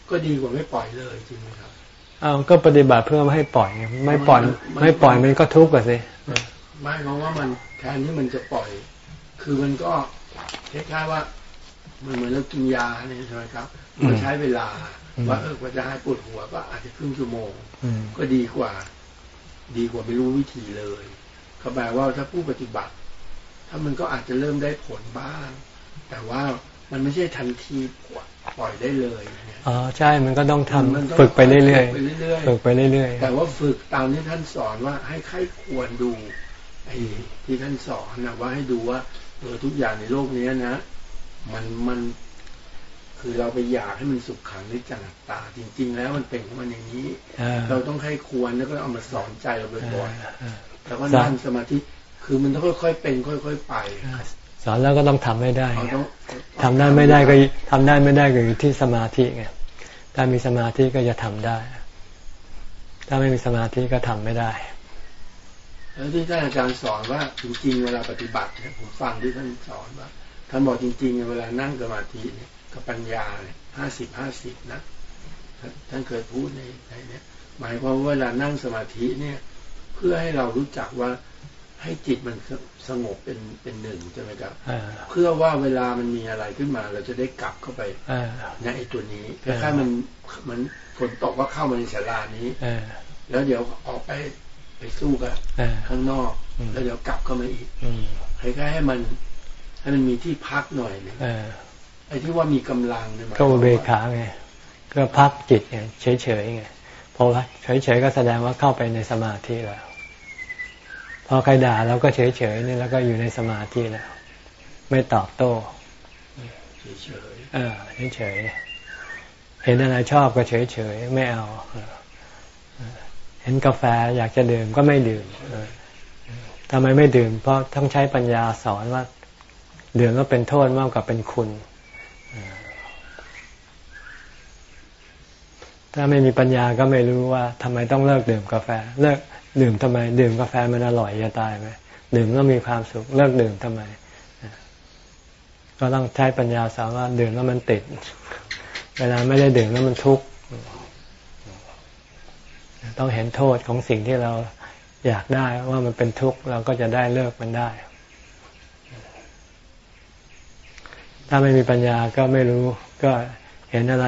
ก็ดีกว่าไม่ปล่อยเลยจริงไหมครับ อ้าวก็ปฏิบัติเพื่อไม่ให้ปล่อย ไม่ปล่อยไม่ปล่อยมันก็ทุกข์อะสิไม่เพราะว่ามันแทนที่มันจะปล่อย คือมันก็คล้ายๆว่ามันเหมือนเรากินยาเนี่ยใช่ไหมครับมันใช้เวลา ว่าเออกว่าจะให้ปวดหัวก็อาจจะครึ่งชั่วโมง ก็ดีกว่า ดีกว่าไม่รู้วิธีเลยเขาแปลว่าถ้าผู้ปฏิบัติ ถ้ามันก็อาจจะเริ่มได้ผลบ้าง แต่ว่ามันไม่ใช่ทันที ปล่อยได้เลยอ๋อใช่มันก็ต้องทำฝึกไปเรื่อยๆฝึกไปเรื่อยๆแต่ว่าฝึกตามที่ท่านสอนว่าให้ใครควรดูไอ้ที่ท่านสอนนะว่าให้ดูว่าเออทุกอย่างในโลกนี้นะ มันมันคือเราไปอยากให้มันสุขขังในจังตา จริง ๆ แล้วมันเป็นของมันอย่างนี้ เราต้องให้ควรแล้วก็เอามาสอนใจเราบ่อยๆแล้วก็นั่งสมาธิคือมันต้องค่อยๆเป็นค่อย ๆ ไป สอนแล้วก็ต้องทำให้ได้ทำได้ไม่ได้ก็ทำได้ไม่ได้ก็อยู่ที่สมาธิไงถ้ามีสมาธิก็จะทำได้ ถ้าไม่มีสมาธิก็ทำไม่ได้ แล้วที่ท่านอาจารย์สอนว่าจริงๆเวลาปฏิบัติเนี่ยผมฟังที่ท่านสอนว่าท่านบอกจริงๆเวลานั่งสมาธิเนี่ยกับปัญญาเนี่ยห้าสิบห้าสิบนะท่านเคยพูดในในนี้หมายความว่าเวลานั่งสมาธิเนี่ย เพื่อให้เรารู้จักว่า ให้จิตมันสงบเป็นเป็นหนึ่งใช่ไหมครับเพื่อว่าเวลามันมีอะไรขึ้นมาเราจะได้กลับเข้าไปในไอ้ตัวนี้คล้ายๆมันมันฝนตกว่าเข้ามาในศาลานี้แล้วเดี๋ยวออกไปไปสู้กับข้างนอก แล้วเดี๋ยวกลับเข้ามาอีกคล้ายๆให้มัน ให้มันมีที่พักหน่อยนึงไอ้ที่ว่ามีกำลังเนี่ยก็เบขาไงก็พักจิตไงเฉยๆไงพอเฉยๆก็แสดงว่าเข้าไปในสมาธิแล้วพ อใครด่าเราก็เฉยๆนี่แล้วก็อยู่ในสมาธิแล้ว ไม่ตอบโต้เฉยๆเออเฉยๆเห็นอะไรชอบก็เฉยๆไม่เอาเห็นกาแฟอยากจะดื่มก็ไม่ดื่มทำไมไม่ดื่ม เพราะต้องใช้ปัญญาสอนว่าดื่มแล้วเป็นโทษมากกว่าเป็นคุณ ถ้าไม่มีปัญญาก็ไม่รู้ว่าทำไมต้องเลิกดื่มกาแฟ เลิก ดื่มทำไม ดื่มกาแฟมันอร่อยจะตายไหมดื่มแล้วมีความสุขเลิกดื่มทำไม ก็ต้องใช้ปัญญาสอนว่าดื่มแล้วมันติด เวลาไม่ได้ดื่มแล้วมันทุกข์ต้องเห็นโทษของสิ่งที่เราอยากได้ว่ามันเป็นทุกข์เราก็จะได้เลิกมันได้ ถ้าไม่มีปัญญาก็ไม่รู้ก็เห็นอะไร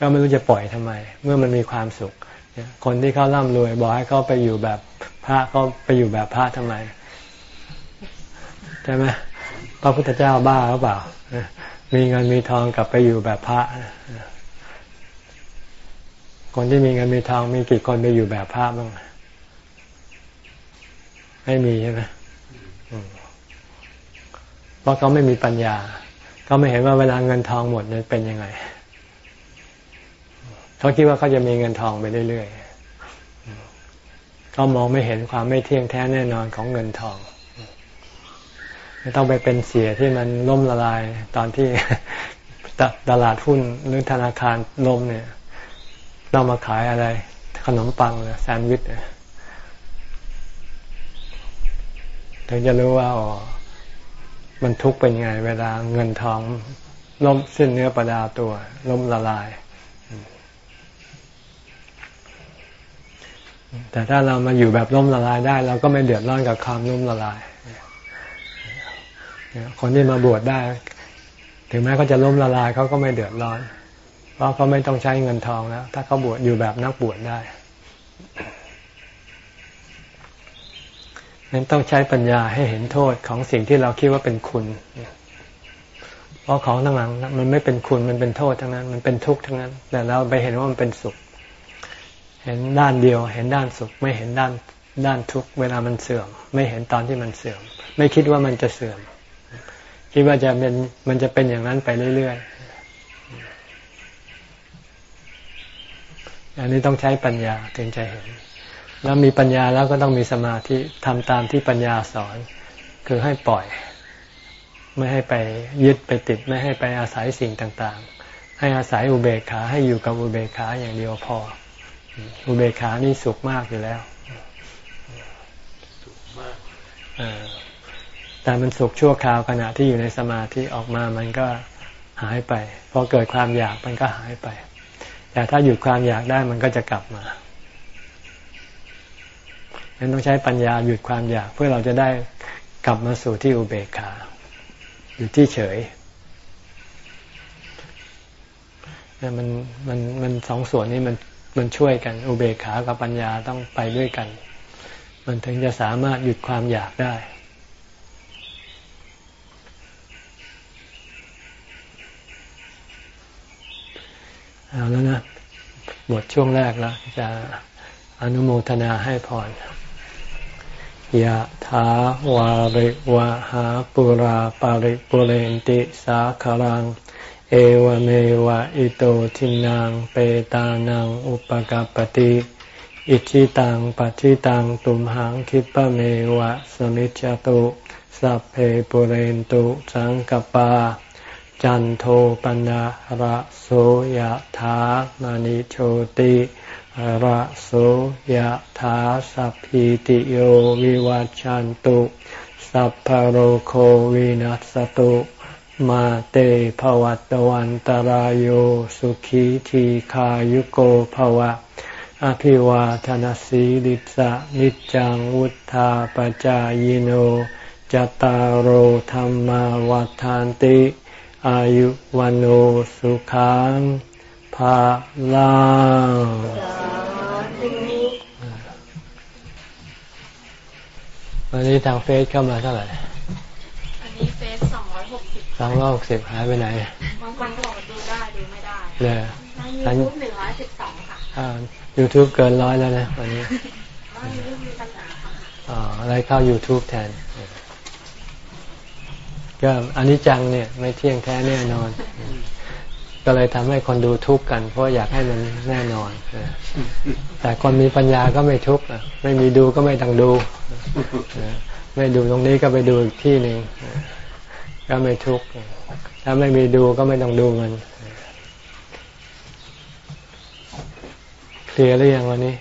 ก็ไม่รู้จะปล่อยทำไม เมื่อมันมีความสุข คนที่เขาร่ำรวยบอกให้เขาไปอยู่แบบพระเขาไปอยู่แบบพระทำไมใช่ไหมพระพุทธเจ้าบ้าหรือเปล่า มีเงินมีทองกลับไปอยู่แบบพระ คนที่มีเงินมีทองมีกี่คนไปอยู่แบบพระบ้าง ไม่มีใช่ไหมเพราะเขาไม่มีปัญญาเขาไม่เห็นว่าเวลาเงินทองหมดเนี่ยเป็นยังไง เขาคิดว่าเขาจะมีเงินทองไปเรื่อยๆเขามองไม่เห็นความไม่เที่ยงแท้แน่นอนของเงินทองไม่ต้องไปเป็นเสียที่มันล่มละลายตอนที่ตลาดหุ้นหรือธนาคารล่มเนี่ยต้องมาขายอะไร ขนมปังแซนด์วิชถึงจะรู้ว่าอ๋อมันทุกข์เป็นไง เวลาเงินทองล่มสิ้นเนื้อประดาตัวล่มละลาย แต่ถ้าเรามาอยู่แบบล่มละลายได้ เราก็ไม่เดือดร้อนกับความล่มละลาย คนที่มาบวชได้ ถึงแม้เขาจะล้มละลายเขาก็ไม่เดือดร้อน เพราะเขาไม่ต้องใช้เงินทองแล้วถ้าเขาบวชอยู่แบบนักบวชได้นั้นต้องใช้ปัญญาให้เห็นโทษของสิ่งที่เราคิดว่าเป็นคุณ เพราะของทั้งหลังมันไม่เป็นคุณมันเป็นโทษทั้งนั้น มันเป็นทุกข์ทั้งนั้น แต่เราไปเห็นว่ามันเป็นสุข เห็นด้านเดียว เห็นด้านสุข ไม่เห็นด้านด้านทุกเวลามันเสื่อม ไม่เห็นตอนที่มันเสื่อม ไม่คิดว่ามันจะเสื่อม คิดว่าจะเป็นมันจะเป็นอย่างนั้นไปเรื่อยๆอันนี้ต้องใช้ปัญญาถึงจะเห็น แล้วมีปัญญาแล้วก็ต้องมีสมาธิทำตามที่ปัญญาสอน คือให้ปล่อย ไม่ให้ไปยึดไปติด ไม่ให้ไปอาศัยสิ่งต่างๆ ให้อาศัยอุเบกขาให้อยู่กับอุเบกขาอย่างเดียวพอ อุเบกขานี่สุขมากอยู่แล้วสุขมากแต่มันสุขชั่วคราวขณะที่อยู่ในสมาธิออกมามันก็หายไปพอเกิดความอยากมันก็หายไป แต่ถ้าหยุดความอยากได้มันก็จะกลับมาฉะนั้นต้องใช้ปัญญาหยุดความอยากเพื่อเราจะได้กลับมาสู่ที่อุเบกขา อยู่ที่เฉยเนี่ยมันมันมันสองส่วนนี้มัน มันช่วยกัน อุเบกขากับปัญญาต้องไปด้วยกัน มันถึงจะสามารถหยุดความอยากได้ เอาแล้วนะบทช่วงแรกแล้ว จะอนุโมทนาให้พรยะถาวาริวะหาปุราปาริปุเรนติสาคารัง เอวเมวะอิโตทินังเปตานังอุปกาปติอิชิตังปัชิตังตุมหังคิปะเมวะสมิจจตุสัพเพปุเรนตุสังกปา จันโทปนะระโสยถามณิโชติระโสยถาสัพพิติโยวิวัจจันตุ สัพพโรโควินัสตุ มาเตภวัตวันตารโยสุขีทีขายุโกภวะ อภิวาทนสีลิสะนิจังวุธาปจายโนจตารโหธรรมวาทานติ อายุวันโอสุขังภาลังวันนี้ทางเฟซเข้ามาเท่าไหร่ ซสองสองร้อยหกสิบหายไปไหนบางคนบอกดูได้ดูไม่ได้เลยในยูทูบหนึ่งร้อยสิบสองค่ะยูทูบเกินร้อยแล้วนะวันนี้อ๋ออะไรเข้า YouTube แทนก็อันนี้จังเนี่ย ไม่เที่ยงแท้แน่นอน ก็เลยทำให้คนดูทุกข์กัน เพราะอยากให้มันแน่นอนแต่คนมีปัญญาก็ไม่ทุกข์ไม่มีดูก็ไม่ต้องดูไม่ดูตรงนี้ก็ไปดูอีกที่หนึ่ง ก็ไม่ทุกข์ถ้าไม่มีดูก็ไม่ต้องดูมันเคลียร์หรือยังวันนี้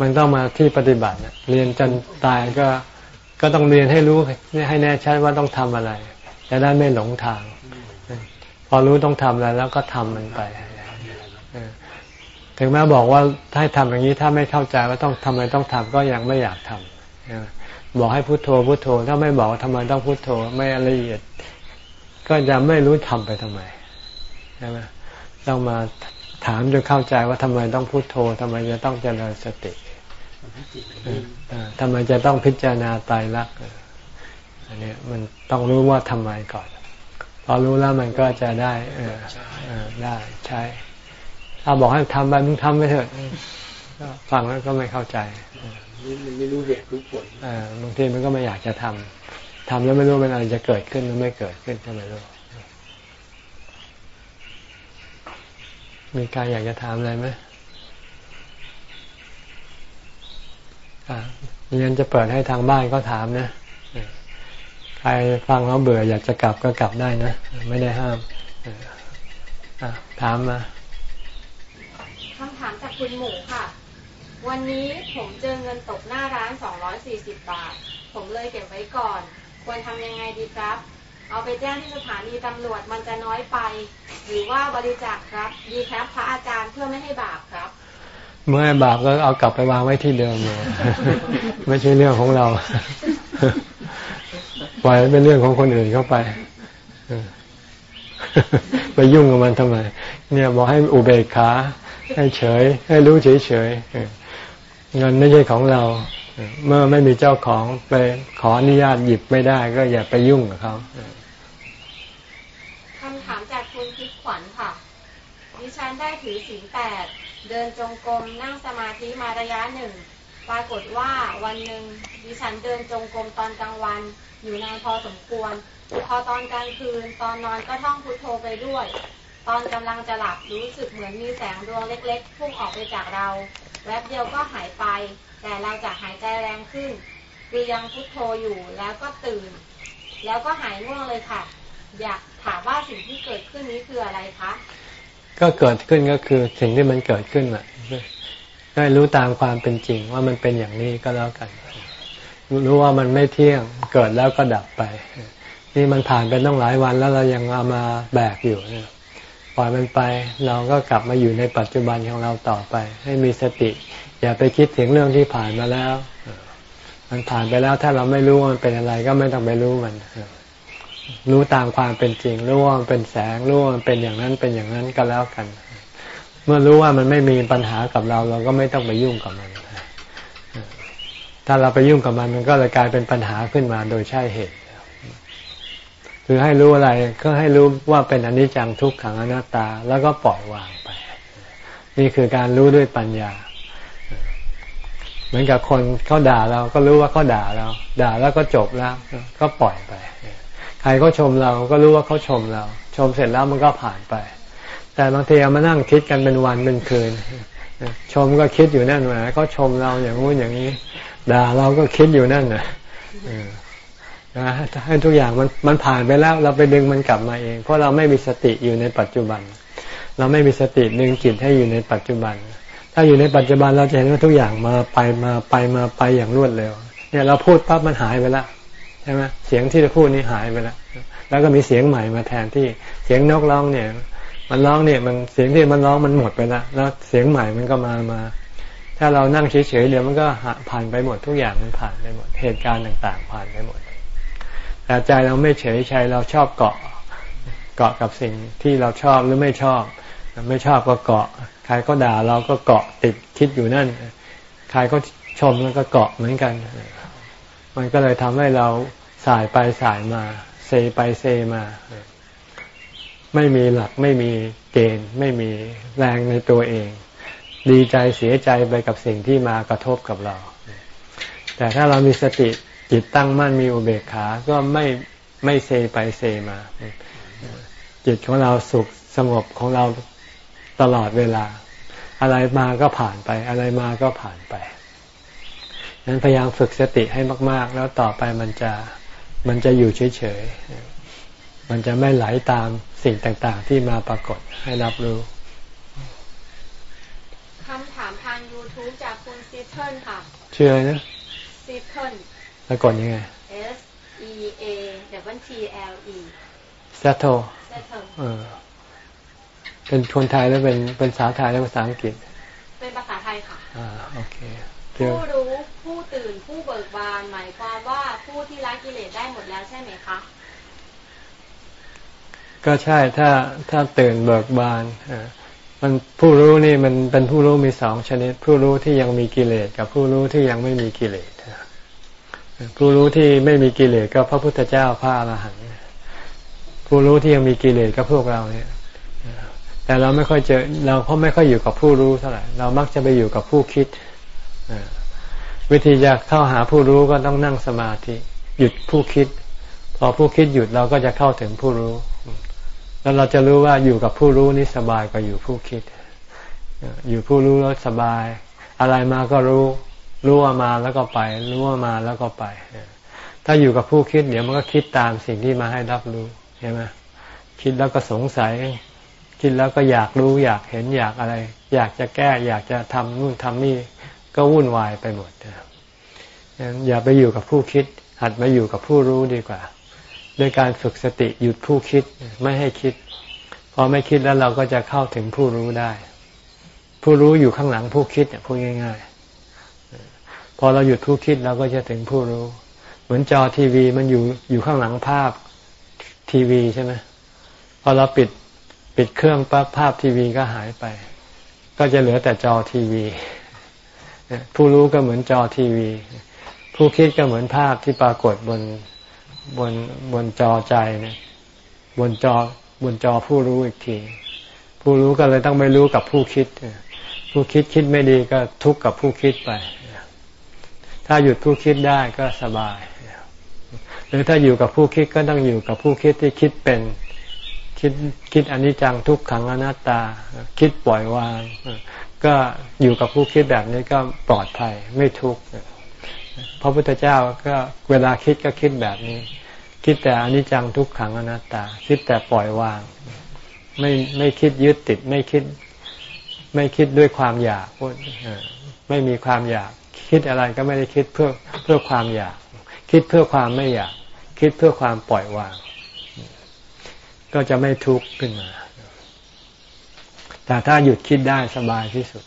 มันต้องมาที่ปฏิบัติเรียนจนตายก็ก็ต้องเรียนให้รู้ให้แน่ชัดว่าต้องทำอะไรจะได้ไม่หลงทาง พอรู้ต้องทำอะไรแล้วก็ทำมันไปถึงแม้บอกว่าถ้าทำอย่างนี้ถ้าไม่เข้าใจว่าต้องทำไมต้องทำก็ยังไม่อยากทำ บอกให้พุโทโธพุโทโธ ถ้าไม่บอกว่าทำไมต้องพุโทโธ ไม่ละเอียด ก็จะไม่รู้ทำไปทำไมใช่ไหมต้องมาถามจนเข้าใจว่าทำไมต้องพุโทโธทำไมจะต้องเจริญสติทำไมจะต้องพิจารณาตายรักอันนี้มันต้องรู้ว่าทำไมก่อน พอรู้แล้วมันก็จะได้ เออได้ใช้ถ้าบอกให้ทำไปมึงทำไปเถอะฟังแล้วก็ไม่เข้าใจ ไม่รู้เหตุรู้ผลบางทีมันก็ไม่อยากจะทำทำแล้วไม่รู้มันอะไรจะเกิดขึ้นหรือไม่เกิดขึ้นก็ไม่รู้มีการอยากจะถามอะไรไหมอ่างั้นจะเปิดให้ทางบ้านก็ถามนะ ใครฟังแล้วเบื่ออยากจะกลับก็กลับได้นะ ไม่ได้ห้ามอ่าถามมาคำถามจากคุณหมูค่ะ วันนี้ผมเจอเงินตกหน้าร้าน 240 บาท ผมเลยเก็บไว้ก่อน ควรทำยังไงดีครับ เอาไปแจ้งที่สถานีตำรวจมันจะน้อยไป หรือว่าบริจาคครับ ดีครับพระอาจารย์เพื่อไม่ให้บาปครับ เมื่อบาปก็เอากลับไปวางไว้ที่เดิมเลยไม่ใช่เรื่องของเราปล่อยเป็นเรื่องของคนอื่นเข้าไปไปยุ่งกับมันทำไม เนี่ยบอกให้อุเบกขาให้เฉย ให้รู้เฉยเฉย เงินไม่ใช่ของเรา เมื่อไม่มีเจ้าของไปขออนุญาตหยิบไม่ได้ ก็อย่าไปยุ่งกับเขาคำถามจากคุณคิดขวัญค่ะ ดิฉันได้ถือศีลแปดเดินจงกรมนั่งสมาธิมาระยะหนึ่งปรากฏว่าวันหนึ่งดิฉันเดินจงกรมตอนกลางวันอยู่นานพอสมควร พอตอนกลางคืน ตอนนอนก็ท่องพุทโธไปด้วย ตอนกำลังจะหลับรู้สึกเหมือนมีแสงดวงเล็กๆพุ่งออกไปจากเรา แวบเดียวก็หายไป แต่เราจะหายใจแรงขึ้นคือยังพุทโธอยู่แล้วก็ตื่น แล้วก็หายง่วงเลยค่ะ อยากถามว่าสิ่งที่เกิดขึ้นนี้คืออะไรคะก็เกิดขึ้นก็คือสิ่งที่มันเกิดขึ้นอะได้รู้ตามความเป็นจริงว่ามันเป็นอย่างนี้ก็แล้วกันรู้ว่ามันไม่เที่ยงเกิดแล้วก็ดับไป นี่มันผ่านไปต้องหลายวันแล้วเรายังเอามาแบกอยู่เนี่ย ปล่อยมันไป เราก็กลับมาอยู่ในปัจจุบันของเราต่อไป ให้มีสติ อย่าไปคิดถึงเรื่องที่ผ่านมาแล้ว มันผ่านไปแล้วถ้าเราไม่รู้ว่ามันเป็นอะไรก็ไม่ต้องไปรู้มัน รู้ตามความเป็นจริง รู้ว่ามันเป็นแสง รู้ว่ามันเป็นอย่างนั้นเป็นอย่างนั้นก็แล้วกัน เมื่อรู้ว่ามันไม่มีปัญหากับเรา เราก็ไม่ต้องไปยุ่งกับมัน ถ้าเราไปยุ่งกับมันมันก็เลยกลายเป็นปัญหาขึ้นมาโดยใช่เหตุ คือให้รู้อะไรก็ให้รู้ว่าเป็นอนิจจังทุกขังอนัตตา แล้วก็ปล่อยวางไป นี่คือการรู้ด้วยปัญญา เหมือนกับคนเขาด่าเราก็รู้ว่าเขาด่าเรา ด่าแล้วก็จบแล้ว ก็ปล่อยไป ใครเขาชมเราก็รู้ว่าเขาชมเรา ชมเสร็จแล้วมันก็ผ่านไป แต่บางทีเอามานั่งคิดกันเป็นวันเป็นคืน ชมก็คิดอยู่นั่นแหละก็ชมเราอย่างงู้นอย่างนี้ ด่าเราก็คิดอยู่นั่นนะนะ ให้ทุกอย่างมันมันผ่านไปแล้ว เราไปดึงมันกลับมาเอง เพราะเราไม่มีสติอยู่ในปัจจุบัน เราไม่มีสติดึงจิตให้อยู่ในปัจจุบัน ถ้าอยู่ในปัจจุบันเราจะเห็นว่าทุกอย่างมาไปมาไปมาไปอย่างรวดเร็ว เนี่ยเราพูดปั๊บมันหายไปแล้วช่ไหมเสียงที่เราพูดนี้หายไปแล้วแล้วก็มีเสียงใหม่มาแทนที่เสียงนกร้องเนี่ย มันร้องเนี่ยมันเสียงที่มันร้องมันหมดไปแล้วแล้วเสียงใหม่มันก็มามาถ้าเรานั่งเฉยๆเดี๋ยวมันก็ผ่านไปหมดทุกอย่างมันผ่านไปหมดเหตุการณ์ต่าง ๆ ผ่านไปหมด แต่ใจเราไม่เฉยใจเราชอบเกาะเกาะกับสิ่งที่เราชอบหรือไม่ชอบ ไม่ชอบก็เกาะ ใครก็ด่าเราก็เกาะติดคิดอยู่นั่น ใครก็ชมแล้วก็เกาะเหมือนกัน มันก็เลยทำให้เราสายไปสายมา เซไปเซมา ไม่มีหลักไม่มีเกณฑ์ ไม่มีแรงในตัวเอง ดีใจเสียใจไปกับสิ่งที่มากระทบกับเรา แต่ถ้าเรามีสติ จิตตั้งมั่นมีอุเบกขา ก็ไม่ไม่เซไปเซมา จิตของเราสุขสงบของเราตลอดเวลา อะไรมาก็ผ่านไป อะไรมาก็ผ่านไปนั้นพยายามฝึกสติให้มาก ๆ แล้วต่อไปมันจะมันจะอยู่เฉยๆ มันจะไม่ไหลตามสิ่งต่างๆ ที่มาปรากฏให้รับรู้คำถามทาง YouTube จากคุณซิเทิลค่ะชื่ออะไรนะซิเทิล แล้วกดยังไง S E A W T L E เซทโตเซทโตเป็นคนไทยแล้วเป็นเป็นภาษาไทยแล้วภาษาอังกฤษ เป็นภาษาไทยค่ะอ่าโอเคผู้รู้ผู้ตื่นผู้เบิกบาน หมายความว่าผู้ที่ละกิเลสได้หมดแล้วใช่ไหมคะ ก็ใช่ถ้าถ้าตื่นเบิกบานมันผู้รู้นี่มันเป็นผู้รู้มีสองชนิด ผู้รู้ที่ยังมีกิเลสกับผู้รู้ที่ยังไม่มีกิเลส ผู้รู้ที่ไม่มีกิเลสก็พระพุทธเจ้าพระอรหันต์ผู้รู้ที่ยังมีกิเลสก็พวกเราเนี่ย แต่เราไม่ค่อยเจอเราเพราะไม่ค่อยอยู่กับผู้รู้เท่าไหร่เรามักจะไปอยู่กับผู้คิดวิธีจะเข้าหาผู้รู้ก็ต้องนั่งสมาธิ หยุดผู้คิด พอผู้คิดหยุดเราก็จะเข้าถึงผู้รู้ แล้วเราจะรู้ว่าอยู่กับผู้รู้นี่สบายกว่าอยู่ผู้คิด อยู่ผู้รู้แล้วสบาย อะไรมาก็รู้ รู้ว่ามาแล้วก็ไป รู้ว่ามาแล้วก็ไป ถ้าอยู่กับผู้คิดเดี๋ยวมันก็คิดตามสิ่งที่มาให้รับรู้ใช่ไหมคิดแล้วก็สงสัย คิดแล้วก็อยากรู้อยากเห็นอยากอะไร อยากจะแก้ อยากจะทำนู่นทำนี่ก็วุ่นวายไปหมดอย่าไปอยู่กับผู้คิด หัดมาอยู่กับผู้รู้ดีกว่าด้วยการฝึกสติหยุดผู้คิดไม่ให้คิด พอไม่คิดแล้วเราก็จะเข้าถึงผู้รู้ได้ ผู้รู้อยู่ข้างหลังผู้คิดพูดง่าย ๆ พอเราหยุดผู้คิดเราก็จะถึงผู้รู้ เหมือนจอทีวีมันอยู่อยู่ข้างหลังภาพทีวีใช่ไหมพอเราปิดปิดเครื่องปั๊บภาพทีวีก็หายไป ก็จะเหลือแต่จอทีวี ผู้รู้ก็เหมือนจอทีวี ผู้คิดก็เหมือนภาพที่ปรากฏบนบนบนจอใจเนี่ยบนจอบนจอผู้รู้อีกที ผู้รู้ก็เลยต้องไม่รู้กับผู้คิด ผู้คิดคิดไม่ดีก็ทุกข์กับผู้คิดไป ถ้าหยุดผู้คิดได้ก็สบาย หรือถ้าอยู่กับผู้คิดก็ต้องอยู่กับผู้คิดที่คิดเป็นคิดคิดอนิจจังทุกขังอนัตตา คิดปล่อยวาง ก็อยู่กับผู้คิดแบบนี้ก็ปลอดภัยไม่ทุกข์พระพุทธเจ้าก็เวลาคิดก็คิดแบบนี้ คิดแต่อนิจจังทุกขังอนัตตา คิดแต่ปล่อยวาง ไม่ไม่คิดยึดติดไม่คิด ไม่คิดด้วยความอยากไม่มีความอยาก คิดอะไรก็ไม่ได้คิดเพื่อเพื่อความอยาก คิดเพื่อความไม่อยาก คิดเพื่อความปล่อยวาง ก็จะไม่ทุกข์ขึ้นมา แต่ถ้าหยุดคิดได้สบายที่สุด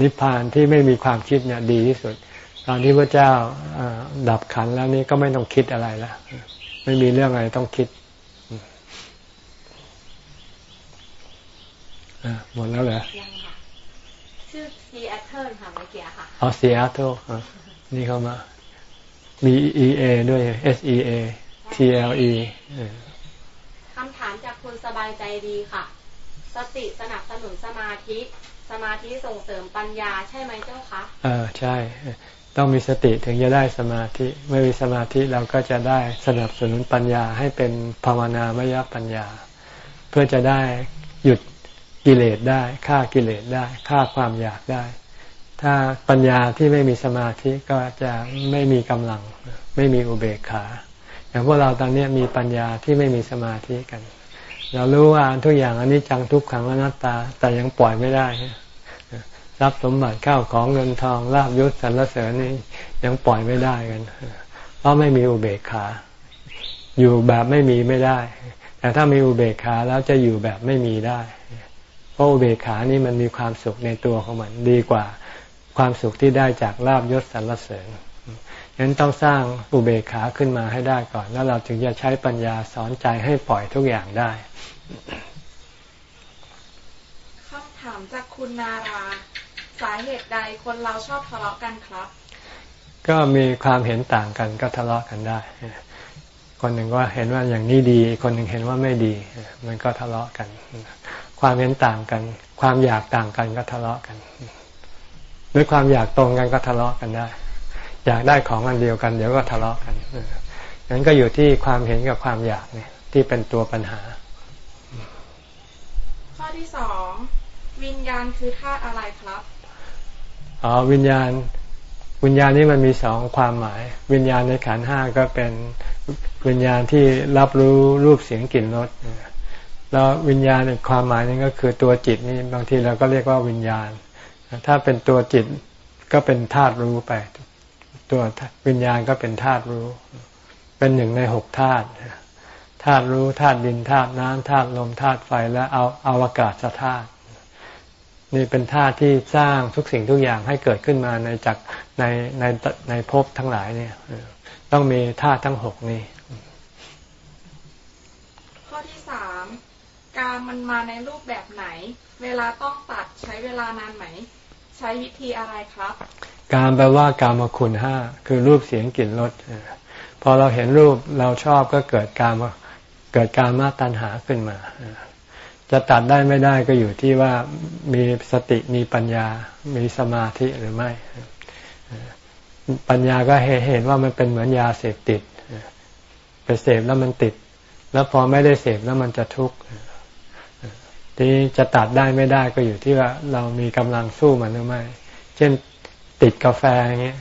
นิพพานที่ไม่มีความคิดเนี่ยดีที่สุด ตอนที่พระเจ้าดับขันแล้วนี่ก็ไม่ต้องคิดอะไรแล้วไม่มีเรื่องอะไรต้องคิดหมดแล้วเหรอ ชื่อซีแอตเทิลค่ะเมื่อกี้ค่ะอ๋อซีแอตเทิลนี่เข้ามา มี E A ด้วย S E A T L E คำถามจากคุณสบายใจดีค่ะ สติสนับสนุนสมาธิ สมาธิส่งเสริมปัญญาใช่ไหมเจ้าคะเออใช่ ต้องมีสติถึงจะได้สมาธิ ไม่มีสมาธิเราก็จะได้สนับสนุนปัญญาให้เป็นภาวนามยปัญญา เพื่อจะได้หยุด กิเลสได้ฆ่ากิเลสได้ฆ่าความอยากได้ ถ้าปัญญาที่ไม่มีสมาธิก็จะไม่มีกำลัง ไม่มีอุเบกขา อย่างพวกเราตอนนี้มีปัญญาที่ไม่มีสมาธิกัน เรารู้ว่าทุกอย่างอันนี้จังทุกขังอนัตตา แต่ยังปล่อยไม่ได้ทรัพย์สมบัติข้าวของเงินทองลาบยศสรรเสริญนี่ยังปล่อยไม่ได้กัน เพราะไม่มีอุเบกขา อยู่แบบไม่มีไม่ได้ แต่ถ้ามีอุเบกขาแล้วจะอยู่แบบไม่มีได้ เพราะอุเบกขานี่มันมีความสุขในตัวของมันดีกว่าความสุขที่ได้จากลาบยศสรรเสริญฉะนั้นต้องสร้างอุเบกขาขึ้นมาให้ได้ก่อน แล้วเราถึงจะใช้ปัญญาสอนใจให้ปล่อยทุกอย่างได้คำถามจากคุณนารา สาเหตุใดคนเราชอบทะเลาะกันครับ ก็มีความเห็นต่างกันก็ทะเลาะกันได้ คนหนึ่งว่าเห็นว่าอย่างนี้ดี คนหนึ่งเห็นว่าไม่ดี มันก็ทะเลาะกันเพ ความเห็นต่างกัน ความอยากต่างกันก็ทะเลาะกันหรือความอยากตรงกันก็ทะเลาะกันได้ อยากได้ของอันเดียวกันเดี๋ยวก็ทะเลาะกันนั้นก็อยู่ที่ความเห็นกับความอยากเนี่ยที่เป็นตัวปัญหา ข้อที่สองวิญญาณคือธาตุอะไรครับอ๋อวิญญาณ วิญญาณนี้มันมีสองความหมาย วิญญาณในขันห้าก็เป็นวิญญาณที่รับรู้รูปเสียงกลิ่นรส แล้ววิญญาณในความหมายนึงก็คือตัวจิตนี่บางทีเราก็เรียกว่าวิญญาณ ถ้าเป็นตัวจิตก็เป็นธาตุรู้ไป ตัววิญญาณก็เป็นธาตุรู้ เป็นหนึ่งในหกธาตุธาตุรู้ธาตุดินธาตุน้ำธาตุลมธาตุไฟและเอาอาวกาศธาตุนี่เป็นธาตุที่สร้างทุกสิ่งทุกอย่างให้เกิดขึ้นมาในจากในในในภพทั้งหลายเนี่ยต้องมีธาตุทั้งหกนี่ข้อที่สาม การมันมาในรูปแบบไหน เวลาต้องตัดใช้เวลานานไหม ใช้วิธีอะไรครับ การแปลว่าการมาคุณห้าคือรูปเสียงกลิ่นรสพอเราเห็นรูปเราชอบก็เกิดการเกิดการมาตัณหาขึ้นมา จะตัดได้ไม่ได้ก็อยู่ที่ว่ามีสติมีปัญญา มีสมาธิหรือไม่ ปัญญาก็เห็นว่ามันเป็นเหมือนยาเสพติด ไปเสพแล้วมันติด แล้วพอไม่ได้เสพแล้วมันจะทุกข์ ที่จะตัดได้ไม่ได้ก็อยู่ที่ว่าเรามีกำลังสู้มันหรือไม่ เช่นติดกาแฟอย่างเงี้ย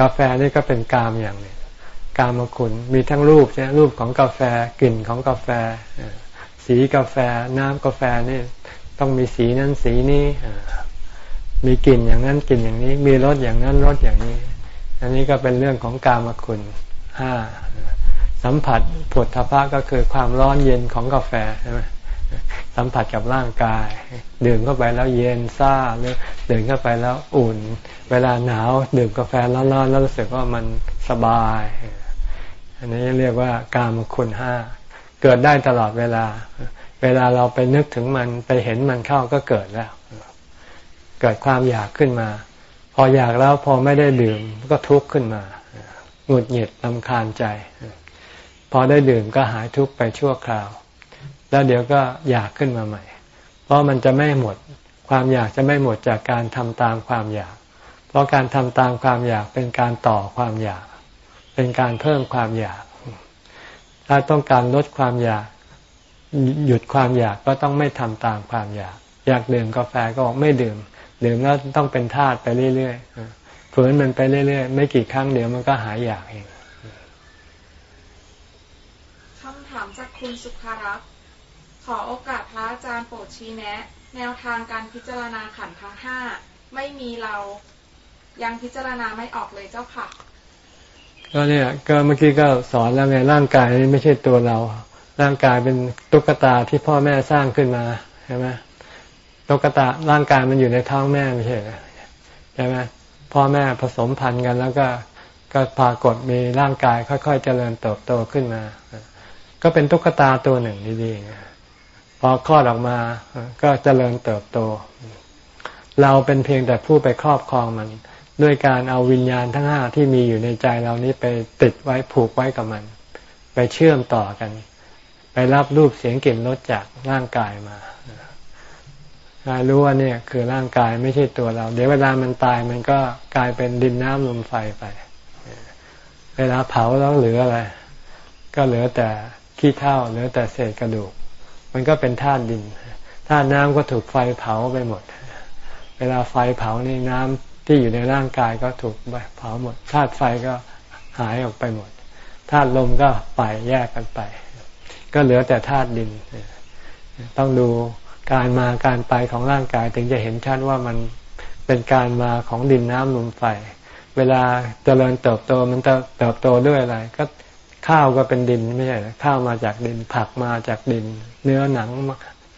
กาแฟนี่ก็เป็นกามอย่างหนึ่งกามคุณมีทั้งรูปใช่รูปของกาแฟกลิ่นของกาแฟ สีกาแฟ น้ำกาแฟนี่ต้องมีสีนั้นสีนี้มีกลิ่นอย่างนั้นกลิ่นอย่างนี้ มีรสอย่างนั้นรสอย่างนี้ อันนี้ก็เป็นเรื่องของกามคุณห้าสัมผัสผดทพะก็คือความร้อนเย็นของกาแฟใช่ไหม สัมผัสกับร่างกาย ดื่มเข้าไปแล้วเย็นซ่าหรือดื่มเข้าไปแล้วอุ่น เวลาหนาวดื่มกาแฟร้อนๆแล้วรู้สึกว่ามันสบาย อันนี้เรียกว่ากามคุณห้าเกิดได้ตลอดเวลา เวลาเราไปนึกถึงมันไปเห็นมันเข้าก็เกิดแล้ว เกิดความอยากขึ้นมา พออยากแล้วพอไม่ได้ดื่มก็ทุกข์ขึ้นมาหงุดหงิดลำคาญใจ พอได้ดื่มก็หายทุกข์ไปชั่วคราว แล้วเดี๋ยวก็อยากขึ้นมาใหม่ เพราะมันจะไม่หมด ความอยากจะไม่หมดจากการทำตามความอยาก เพราะการทำตามความอยากเป็นการต่อความอยาก เป็นการเพิ่มความอยาก ถ้าต้องการลดความอยากหยุดความอยากก็ต้องไม่ทำตามความอยาก อยากดื่มกาแฟก็บอกไม่ดื่ม ดื่มแล้วต้องเป็นทาสไปเรื่อยๆฝืนมันไปเรื่อยๆ ไม่กี่ครั้งเดี๋ยวมันก็หายอยากเองคำถามจากคุณสุภารักษ ขอโอกาสพระอาจารย์โปรดชี้แนะ แนวทางการพิจารณาขันธ์ทั้งห้าไม่มีเรายังพิจารณาไม่ออกเลยเจ้าค่ะ ก็เนี่ยก็เมื่อกี้ก็สอนแล้วไงร่างกายนี้ไม่ใช่ตัวเรา ร่างกายเป็นตุ๊กตาที่พ่อแม่สร้างขึ้นมาใช่ไหมตุ๊กตาร่างกายมันอยู่ในท้องแม่ไม่ใช่ใช่ไหมพ่อแม่ผสมพันธุ์กันแล้วก็ก็ปรากฏมีร่างกายค่อยๆเจริญเติบโตขึ้นมา ก็เป็นตุ๊กตาตัวหนึ่งดีๆ พอคลอดออกมาก็เจริญเติบโต เราเป็นเพียงแต่ผู้ไปครอบครองมัน ด้วยการเอาวิญญาณทั้งห้าที่มีอยู่ในใจเรานี้ไปติดไว้ผูกไว้กับมัน ไปเชื่อมต่อกัน ไปรับรูปเสียงกลิ่นรสจากร่างกายมารู้ว่าเนี่ยคือร่างกายไม่ใช่ตัวเรา เดี๋ยวเวลามันตายมันก็กลายเป็นดินน้ำลมไฟไป เวลาเผาแล้วเหลืออะไร ก็เหลือแต่ขี้เถ้าเหลือแต่เศษกระดูก มันก็เป็นธาตุดินธาตุน้ำก็ถูกไฟเผาไปหมด เวลาไฟเผานี่น้ำที่อยู่ในร่างกายก็ถูกเผาหมดธาตุไฟก็หายออกไปหมดธาตุลมก็ไปแยกกันไป ก็เหลือแต่ธาตุดิน ต้องดูการมาการไปของร่างกาย ถึงจะเห็นชัดว่ามันเป็นการมาของดินน้ำลมไฟ เวลาเจริญเติบโตมันจะเติบโตด้วยอะไร ก็ ข้าวก็เป็นดินไม่ใช่ข้าวมาจากดิน ผักมาจากดิน เนื้อหนัง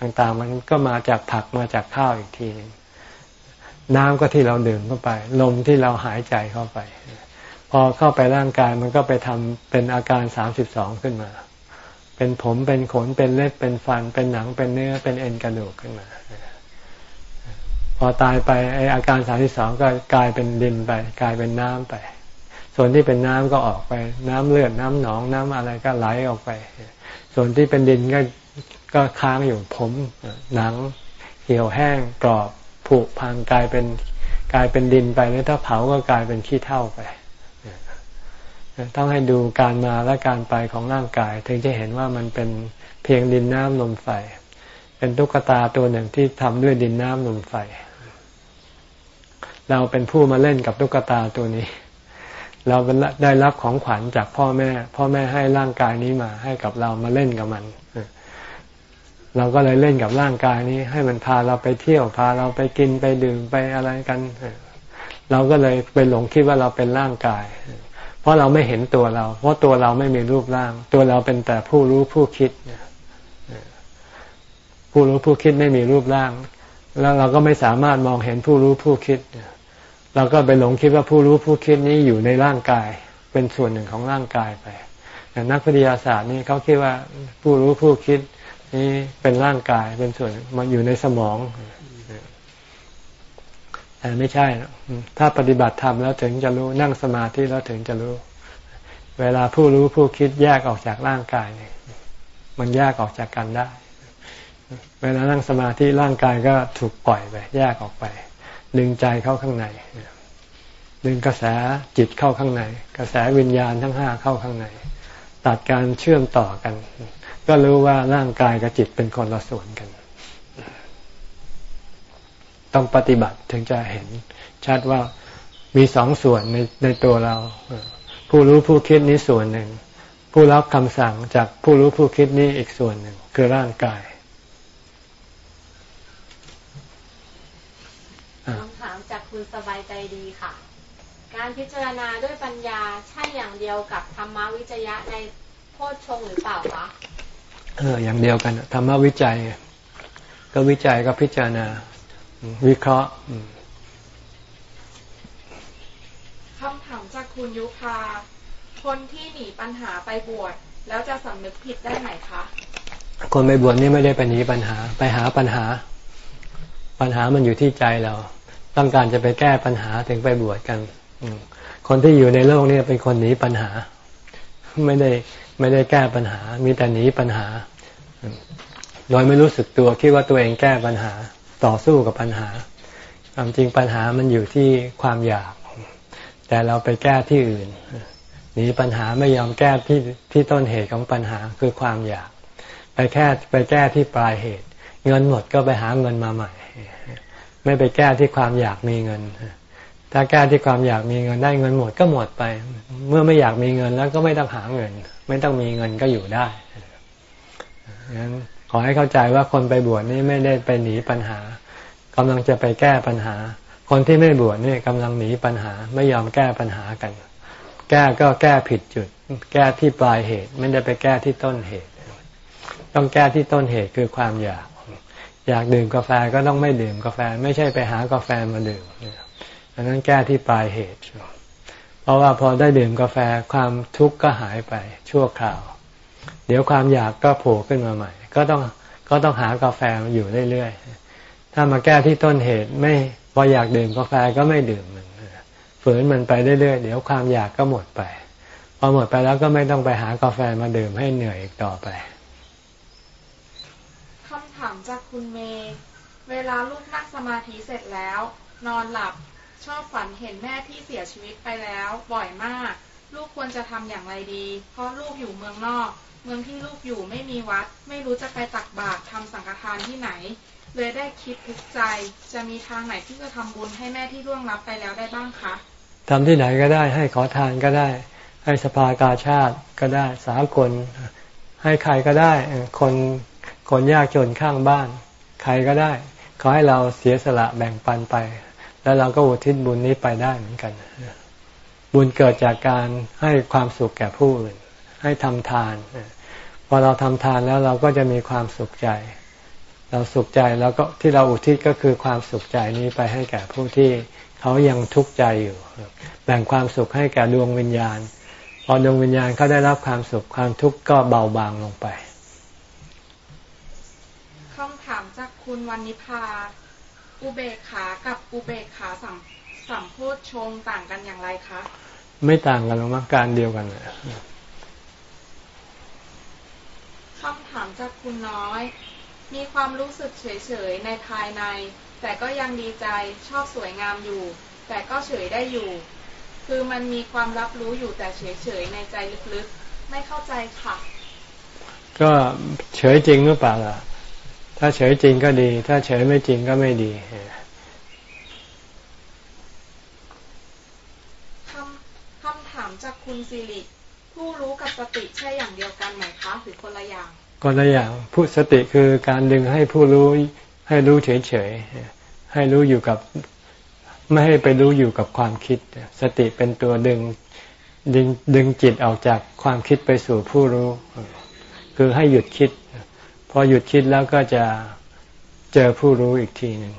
ต่างๆ มันก็มาจากผักมาจากข้าวอีกทีนึงน้ำก็ที่เราดื่มเข้าไป ลมที่เราหายใจเข้าไป พอเข้าไปร่างกายมันก็ไปทำเป็นอาการสามสิบสองขึ้นมา เป็นผมเป็นขนเป็นเล็บเป็นฟัน เป็นหนังเป็นเนื้อเป็นเอ็นกระดูกขึ้นมา พอตายไปไออาการสามสิบสองก็กลายเป็นดินไป กลายเป็นน้ำไป ส่วนที่เป็นน้ำก็ออกไป น้ำเลือดน้ำหนองน้ำอะไรก็ไหลออกไป ส่วนที่เป็นดินก็ก็ค้างอยู่ผมหนังเหี่ยวแห้งกรอบผุพังกลายเป็นกลายเป็นดินไปแล้วถ้าเผาก็กลายเป็นขี้เถ้าไปต้องให้ดูการมาและการไปของร่างกาย ถึงจะเห็นว่ามันเป็นเพียงดินน้ำลมไฟ เป็นตุ๊กตาตัวหนึ่งที่ทำด้วยดินน้ำลมไฟ เราเป็นผู้มาเล่นกับตุ๊กตาตัวนี้ เราได้รับของขวัญจากพ่อแม่ พ่อแม่ให้ร่างกายนี้มา ให้กับเรามาเล่นกับมันเราก็เลยเล่นกับร่างกายนี้ ให้มันพาเราไปเที่ยวพาเราไปกินไปดื่มไปอะไรกัน เราก็เลยไปหลงคิดว่าเราเป็นร่างกาย เพราะเราไม่เห็นตัวเรา เพราะตัวเราไม่มีรูปร่าง ตัวเราเป็นแต่ผู้รู้ผู้คิดผู้รู้ผู้คิดไม่มีรูปร่าง แล้วเราก็ไม่สามารถมองเห็นผู้รู้ผู้คิดเเราก็ไปหลงคิดว่าผู้รู้ผู้คิดนี้อยู่ในร่างกาย เป็นส่วนหนึ่งของร่างกายไปแต่นักวิทยาศาสตร์นี่เขาคิดว่าผู้รู้ผู้คิดนี่เป็นร่างกายเป็นส่วนมันอยู่ในสมองแต่ไม่ใช่ ถ้าปฏิบัติธรรมแล้วถึงจะรู้นั่งสมาธิแล้วถึงจะรู้ เวลาผู้รู้ผู้คิดแยกออกจากร่างกายเนี่ยมันแยกออกจากกันได้ เวลานั่งสมาธิร่างกายก็ถูกปล่อยไปแยกออกไป ดึงใจเข้าข้างใน ดึงกระแสจิตเข้าข้างใน กระแสวิญญาณทั้งห้าเข้าข้างใน ตัดการเชื่อมต่อกัน ก็รู้ว่าร่างกายกับจิตเป็นคนละส่วนกัน ต้องปฏิบัติถึงจะเห็นชัดว่ามีสองส่วนในในตัวเรา ผู้รู้ผู้คิดนี้ส่วนหนึ่ง ผู้รับคำสั่งจากผู้รู้ผู้คิดนี้อีกส่วนหนึ่ง คือร่างกายคำถาม จากคุณสบายใจดีค่ะ การพิจารณาด้วยปัญญาใช่อย่างเดียวกับธรรมวิจยะในโพชฌงหรือเปล่าคะเอออย่างเดียวกันธรรมวิจัย ก็วิจัยก็พิจารณาวิเคราะห์คำถามจากคุณยุพาคนที่หนีปัญหาไปบวชแล้วจะสำนึกผิดได้ไหมคะ คนไปบวชนี่ไม่ได้ไปหนีปัญหา ไปหาปัญหา ปัญหามันอยู่ที่ใจเรา ต้องการจะไปแก้ปัญหาถึงไปบวชกันคนที่อยู่ในโลกนี้เป็นคนหนีปัญหา ไม่ได้ไม่ได้แก้ปัญหา มีแต่หนีปัญหา โดยไม่รู้สึกตัวคิดว่าตัวเองแก้ปัญหาต่อสู้กับปัญหาความจริงปัญหามันอยู่ที่ความอยาก แต่เราไปแก้ที่อื่นหนีปัญหาไม่ยอมแก้ที่ที่ต้นเหตุของปัญหาคือความอยาก ไปแค่ไปแก้ที่ปลายเหตุ เงินหมดก็ไปหาเงินมาใหม่ ไม่ไปแก้ที่ความอยากมีเงิน ถ้าแก้ที่ความอยากมีเงินได้เงินหมดก็หมดไป เมื่อไม่อยากมีเงินแล้วก็ไม่ต้องหาเงิน ไม่ต้องมีเงินก็อยู่ได้งั้นขอให้เข้าใจว่าคนไปบวชนี่ไม่ได้ไปหนีปัญหากำลังจะไปแก้ปัญหา คนที่ไม่บวชนี่กำลังหนีปัญหา ไม่ยอมแก้ปัญหากัน แก้ก็แก้ผิดจุด แก้ที่ปลายเหตุ ไม่ได้ไปแก้ที่ต้นเหตุ ต้องแก้ที่ต้นเหตุคือความอยาก อยากดื่มกาแฟก็ต้องไม่ดื่มกาแฟไม่ใช่ไปหากาแฟมาดื่มอันนั้นแก้ที่ปลายเหตุ เพราะว่าพอได้ดื่มกาแฟความทุกข์ก็หายไปชั่วคราว เดี๋ยวความอยากก็โผล่ขึ้นมาใหม่ ก็ต้องก็ต้องหากาแฟมาอยู่เรื่อยๆ ถ้ามาแก้ที่ต้นเหตุไม่พออยากดื่มกาแฟก็ไม่ดื่มมันฝืนมันไปเรื่อยๆ เดี๋ยวความอยากก็หมดไป พอหมดไปแล้วก็ไม่ต้องไปหากาแฟมาดื่มให้เหนื่อยอีกต่อไปามจากคุณเมย์ เวลาลูกนั่งสมาธิเสร็จแล้ว นอนหลับชอบฝันเห็นแม่ที่เสียชีวิตไปแล้วบ่อยมาก ลูกควรจะทำอย่างไรดี เพราะลูกอยู่เมืองนอก เมืองที่ลูกอยู่ไม่มีวัด ไม่รู้จะไปตักบาตรทำสังฆทานที่ไหน เลยได้คิดทุกใจ จะมีทางไหนที่จะทำบุญให้แม่ที่ร่วงรับไปแล้วได้บ้างคะทำที่ไหนก็ได้ ให้ขอทานก็ได้ ให้สภากาชาติก็ได้ สากลให้ใครก็ได้ คน คนยากจนข้างบ้าน ใครก็ได้ ขอให้เราเสียสละแบ่งปันไป แล้วเราก็อุทิศบุญนี้ไปได้เหมือนกัน บุญเกิดจากการให้ความสุขแก่ผู้อื่น ให้ทำทาน พอเราทำทานแล้วเราก็จะมีความสุขใจ เราสุขใจแล้วก็ที่เราอุทิศก็คือความสุขใจนี้ไปให้แก่ผู้ที่เขายังทุกข์ใจอยู่ แบ่งความสุขให้แก่ดวงวิญญาณ พอดวงวิญญาณเขาได้รับความสุขความทุกข์ก็เบาบางลงไปามจากคุณวันนิพา อุเบกขากับอุเบกขาสัมสัมโพธชงต่างกันอย่างไรคะ ไม่ต่างกันหรอกมั้งการเดียวกันคำถามามจากคุณน้อย มีความรู้สึกเฉยๆในภายใน แต่ก็ยังดีใจชอบสวยงามอยู่ แต่ก็เฉยได้อยู่ คือมันมีความรับรู้อยู่แต่เฉยๆในใจลึกๆ ไม่เข้าใจค่ะ ก็เฉยจริงหรือเปล่าล่ะ ถ้าเฉยจริงก็ดี ถ้าเฉยไม่จริงก็ไม่ดีคำคำถามจากคุณสิริผู้รู้กับสติใช่อย่างเดียวกันไหมคะหรือคนละอย่างคนละอย่างผู้สติคือการดึงให้ผู้รู้ให้รู้เฉยๆให้รู้อยู่กับ ไม่ให้ไปรู้อยู่กับความคิด สติเป็นตัวดึงดึงดึงจิตออกจากความคิดไปสู่ผู้รู้ คือให้หยุดคิด พอหยุดคิดแล้วก็จะเจอผู้รู้อีกทีหนึ่ง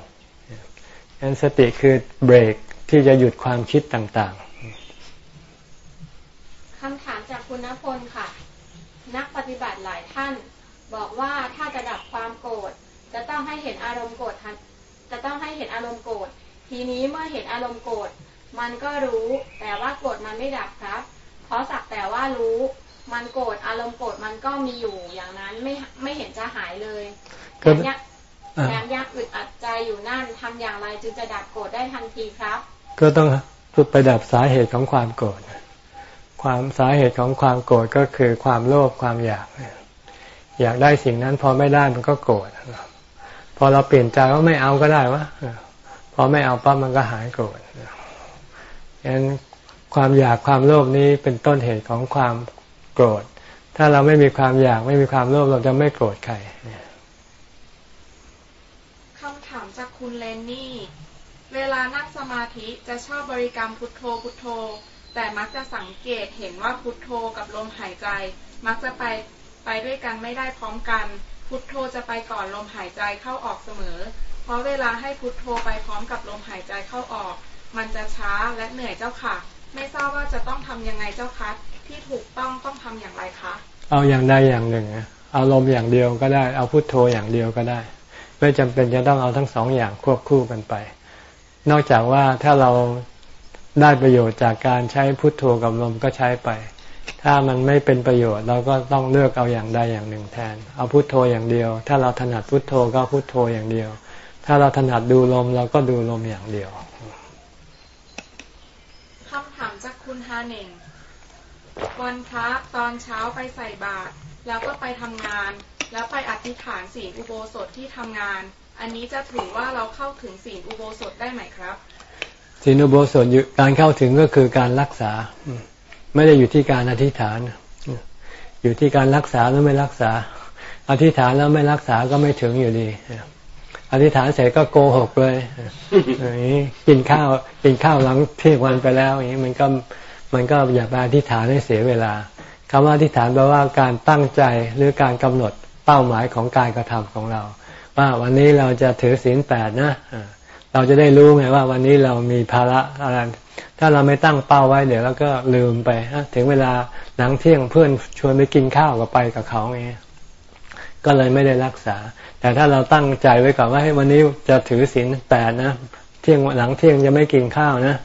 นั้นสติคือเบรกที่จะหยุดความคิดต่างๆคำถามจากคุณณพลค่ะ นักปฏิบัติหลายท่าน บอกว่าถ้าจะดับความโกรธจะต้องให้เห็นอารมณ์โกรธจะต้องให้เห็นอารมณ์โกรธทีนี้เมื่อเห็นอารมณ์โกรธมันก็รู้ แต่ว่าโกรธมันไม่ดับครับ เพราะสักแต่ว่ารู้ มันโกรธอารมณ์โกรธมันก็มีอยู่อย่างนั้นไม่ไม่เห็นจะหายเลยแถมยังแถมยังอึดอัดใจอยู่นั่นทำอย่างไรจึงจะดับโกรธได้ทันทีครับ ก็ต้องฝึกไปดับสาเหตุของความโกรธความสาเหตุของความโกรธก็คือความโลภความอยากอยากได้สิ่งนั้นพอไม่ได้มันก็โกรธพอเราเปลี่ยนใจว่าไม่เอาก็ได้วะพอไม่เอาปั๊บมันก็หายโกรธฉะนั้นความอยากความโลภนี้เป็นต้นเหตุของความ โกรธ ถ้าเราไม่มีความอยากไม่มีความโลภเราจะไม่โกรธใครคำถามจากคุณเลนนี่ เวลานั่งสมาธิจะชอบบริกรรมพุทโธพุทโธ แต่มักจะสังเกตเห็นว่าพุทโธกับลมหายใจ มักจะไปไปด้วยกันไม่ได้พร้อมกัน พุทโธจะไปก่อนลมหายใจเข้าออกเสมอ เพราะเวลาให้พุทโธไปพร้อมกับลมหายใจเข้าออก มันจะช้าและเหนื่อยเจ้าค่ะ ไม่ทราบว่าจะต้องทำยังไงเจ้าคะ ที่ถูกต้องต้องทำอย่างไรคะ เอาอย่างใดอย่างหนึ่งเอาลมอย่างเดียวก็ได้ เอาพุทโธอย่างเดียวก็ได้ ไม่จำเป็นจะต้องเอาทั้งสองอย่างควบคู่กันไป นอกจากว่าถ้าเราได้ประโยชน์จากการใช้พุทโธกับลมก็ใช้ไป ถ้ามันไม่เป็นประโยชน์เราก็ต้องเลือกเอาอย่างใดอย่างหนึ่งแทน เอาพุทโธอย่างเดียว ถ้าเราถนัดพุทโธก็พุทโธอย่างเดียว ถ้าเราถนัดดูลมเราก็ดูลมอย่างเดียวคุณฮาเน่ง วันพระตอนเช้าไปใส่บาตรแล้วก็ไปทำงาน แล้วไปอธิษฐานศีลอุโบสถที่ทำงาน อันนี้จะถือว่าเราเข้าถึงศีลอุโบสถได้ไหมครับศีลอุโบสถการเข้าถึงก็คือการรักษา ไม่ได้อยู่ที่การอธิษฐาน อยู่ที่การรักษาหรือไม่รักษา อธิษฐานแล้วไม่รักษาก็ไม่ถึงอยู่ดีอธิษฐานเสร็จก็โกหกเลยอย่างนี้กินข้าวกินข้าวหลังเที่ยงวันไปแล้วอย่างนี้มันก็ มันก็อย่าไปอธิษฐานให้เสียเวลาคำว่าอธิษฐานแปลว่าการตั้งใจหรือการกำหนดเป้าหมายของการกระทำของเรา ว่าวันนี้เราจะถือศีลแปดนะเราจะได้รู้ไงว่า วันนี้เรามีภาระอะไรถ้าเราไม่ตั้งเป้าไว้เดี๋ยวเราก็ลืมไปถึงเวลาหลังเที่ยงเพื่อนชวนไปกินข้าวก็ไปกับเขาไงก็เลยไม่ได้รักษา แต่ถ้าเราตั้งใจไว้ก่อนว่าให้วันนี้จะถือศีลแปดนะ เที่ยงหลังเที่ยงจะไม่กินข้าวนะ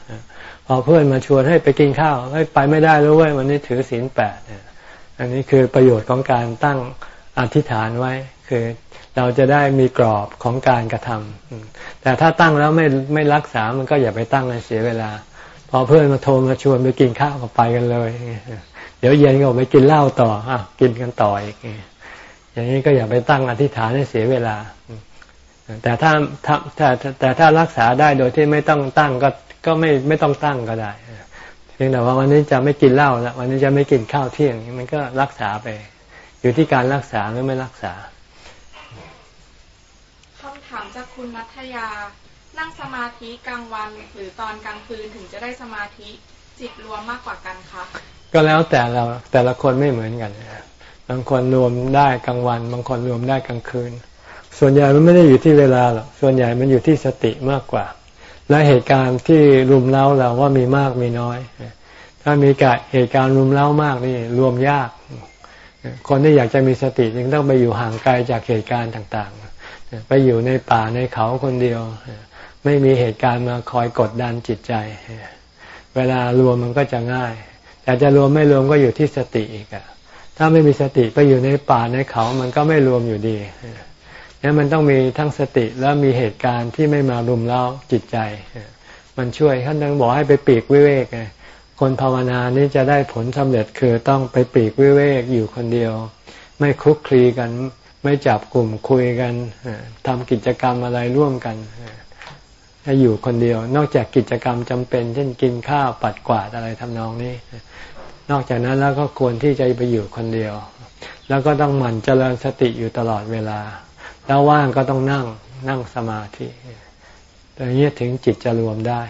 อเพื่อนมาชวนให้ไปกินข้าวให้ไปไม่ได้รู้ไว้วันนี้ถือศีลแปดอันนี้คือประโยชน์ของการตั้งอธิษฐานไว้ คือเราจะได้มีกรอบของการกระทำแต่ถ้าตั้งแล้วไม่ไม่รักษา มันก็อย่าไปตั้งเลยเสียเวลา พอเพื่อนมาโทรมาชวนไปกินข้าวก็ไปกันเลย เดี๋ยวเย็นก็ไปกินเหล้าต่ออะกินกันต่ออีกอย่างนี้ก็อย่าไปตั้งอธิษฐานให้เสียเวลาแต่ถ้าถ้าแต่แต่ถ้ารักษาได้โดยที่ไม่ต้องตั้งก็ ก็ไม่ไม่ต้องตั้งก็ได้เพียงแต่ว่าวันนี้จะไม่กินเหล้าแล้ววันนี้จะไม่กินข้าวเที่ยงมันก็รักษาไป อยู่ที่การรักษาหรือไม่รักษาคำถามจากคุณนัทยา นั่งสมาธิกลางวัน หรือตอนกลางคืนถึงจะได้สมาธิจิตรวมมากกว่ากันคะก็แล้วแต่เราแต่ละคนไม่เหมือนกันบางคนรวมได้กลางวัน บางคนรวมได้กลางคืน ส่วนใหญ่มันไม่ได้อยู่ที่เวลาหรอกส่วนใหญ่มันอยู่ที่สติมากกว่า และเหตุการณ์ที่รุมเล้าเราว่ามีมากมีน้อย ถ้ามีกเหตุการณ์รุมเล้ามากนี่รวมยาก คนที่อยากจะมีสติจึงต้องไปอยู่ห่างไกลจากเหตุการณ์ต่างๆ ไปอยู่ในป่าในเขาคนเดียว ไม่มีเหตุการณ์มาคอยกดดันจิตใจ เวลารวมมันก็จะง่าย แต่จะรวมไม่รวมก็อยู่ที่สติอีกอะถ้าไม่มีสติไปอยู่ในป่าในเขามันก็ไม่รวมอยู่ดี นี่ยมันต้องมีทั้งสติแล้วมีเหตุการณ์ที่ไม่มารุมเร้าจิตใจ มันช่วยท่านต้องบอกให้ไปปีกวิเวกไงคนภาวนานี้จะได้ผลสำเร็จคือต้องไปปีกวิเวกอยู่คนเดียว ไม่คลุกคลีกัน ไม่จับกลุ่มคุยกันทำกิจกรรมอะไรร่วมกันให้อยู่คนเดียว นอกจากกิจกรรมจำเป็น เช่นกินข้าวปัดกวาดอะไรทำนองนี้ นอกจากนั้นแล้วก็ควรที่จะไปอยู่คนเดียว แล้วก็ต้องหมั่นเจริญสติอยู่ตลอดเวลา แล้วว่างก็ต้องนั่งนั่งสมาธิอย่างนี้ถึงจิตจะรวมได้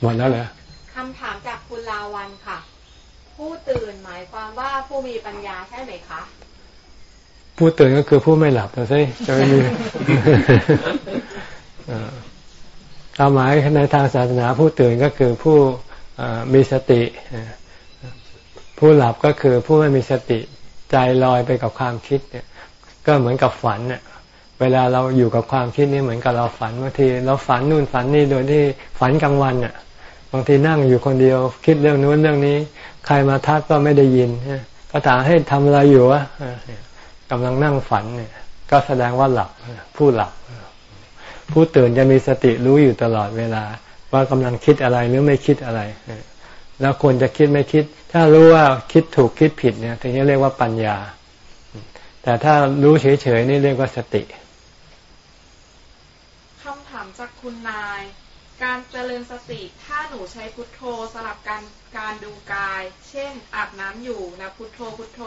หมดแล้วเหรอคำถามจากคุณลาวันค่ะ ผู้ตื่นหมายความว่าผู้มีปัญญาใช่ไหมคะ ผู้ตื่นก็คือผู้ไม่หลับนะสิจะไม่มีตามหมายในทางศาสนาผู้ตื่นก็คือผู้มีสติ ผู้หลับก็คือผู้ไม่มีสติ ใจลอยไปกับความคิดเนี่ย ก็เหมือนกับฝันเนี่ยเวลาเราอยู่กับความคิดนี่เหมือนกับเราฝันบางทีเราฝันนู่นฝันนี่โดยที่ฝันกลางวันเนี่ยบางทีนั่งอยู่คนเดียว คิดเรื่องนู้นเรื่องนี้ ใครมาทักก็ไม่ได้ยินก็ถามให้ทำอะไรอยู่วะกำลังนั่งฝันเนี่ย ก็แสดงว่าหลับผู้หลับ ผู้ตื่นจะมีสติรู้อยู่ตลอดเวลา ว่ากำลังคิดอะไรหรือไม่คิดอะไรแล้วควรจะคิดไม่คิด ถ้ารู้ว่าคิดถูกคิดผิดเนี่ยถึงจะเรียกว่าปัญญา แต่ถ้ารู้เฉยๆนี่เรียกว่าสติคำถามจากคุณนาย การเจริญสติถ้าหนูใช้พุทโธสลับกันการดูกาย เช่น อาบน้ำอยู่นะพุทโธพุทโธ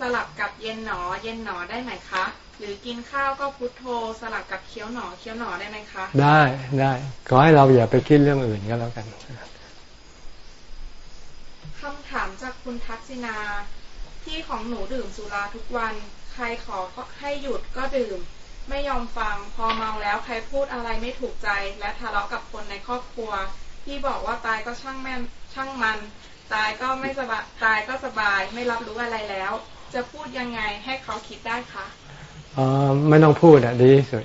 สลับกับเย็นหนอ เย็นหนอได้ไหมคะ หรือกินข้าวก็พุทโธสลับกับเคี้ยวหนอเคี้ยวหนอได้ไหมคะ ได้ได้ขอให้เราอย่าไปคิดเรื่องอื่นก็แล้วกัน คำถามจากคุณทักษินาที่ของหนูดื่มสุราทุกวัน ใครขอให้หยุดก็ดื่ม ไม่ยอมฟัง พอเมาแล้วใครพูดอะไรไม่ถูกใจ และทะเลาะกับคนในครอบครัว ที่บอกว่าตายก็ช่างแม่นช่างมัน ตายก็ไม่สบายตายก็สบาย ไม่รับรู้อะไรแล้ว จะพูดยังไงให้เขาคิดได้คะอ๋อไม่ต้องพูดอะดีที่สุด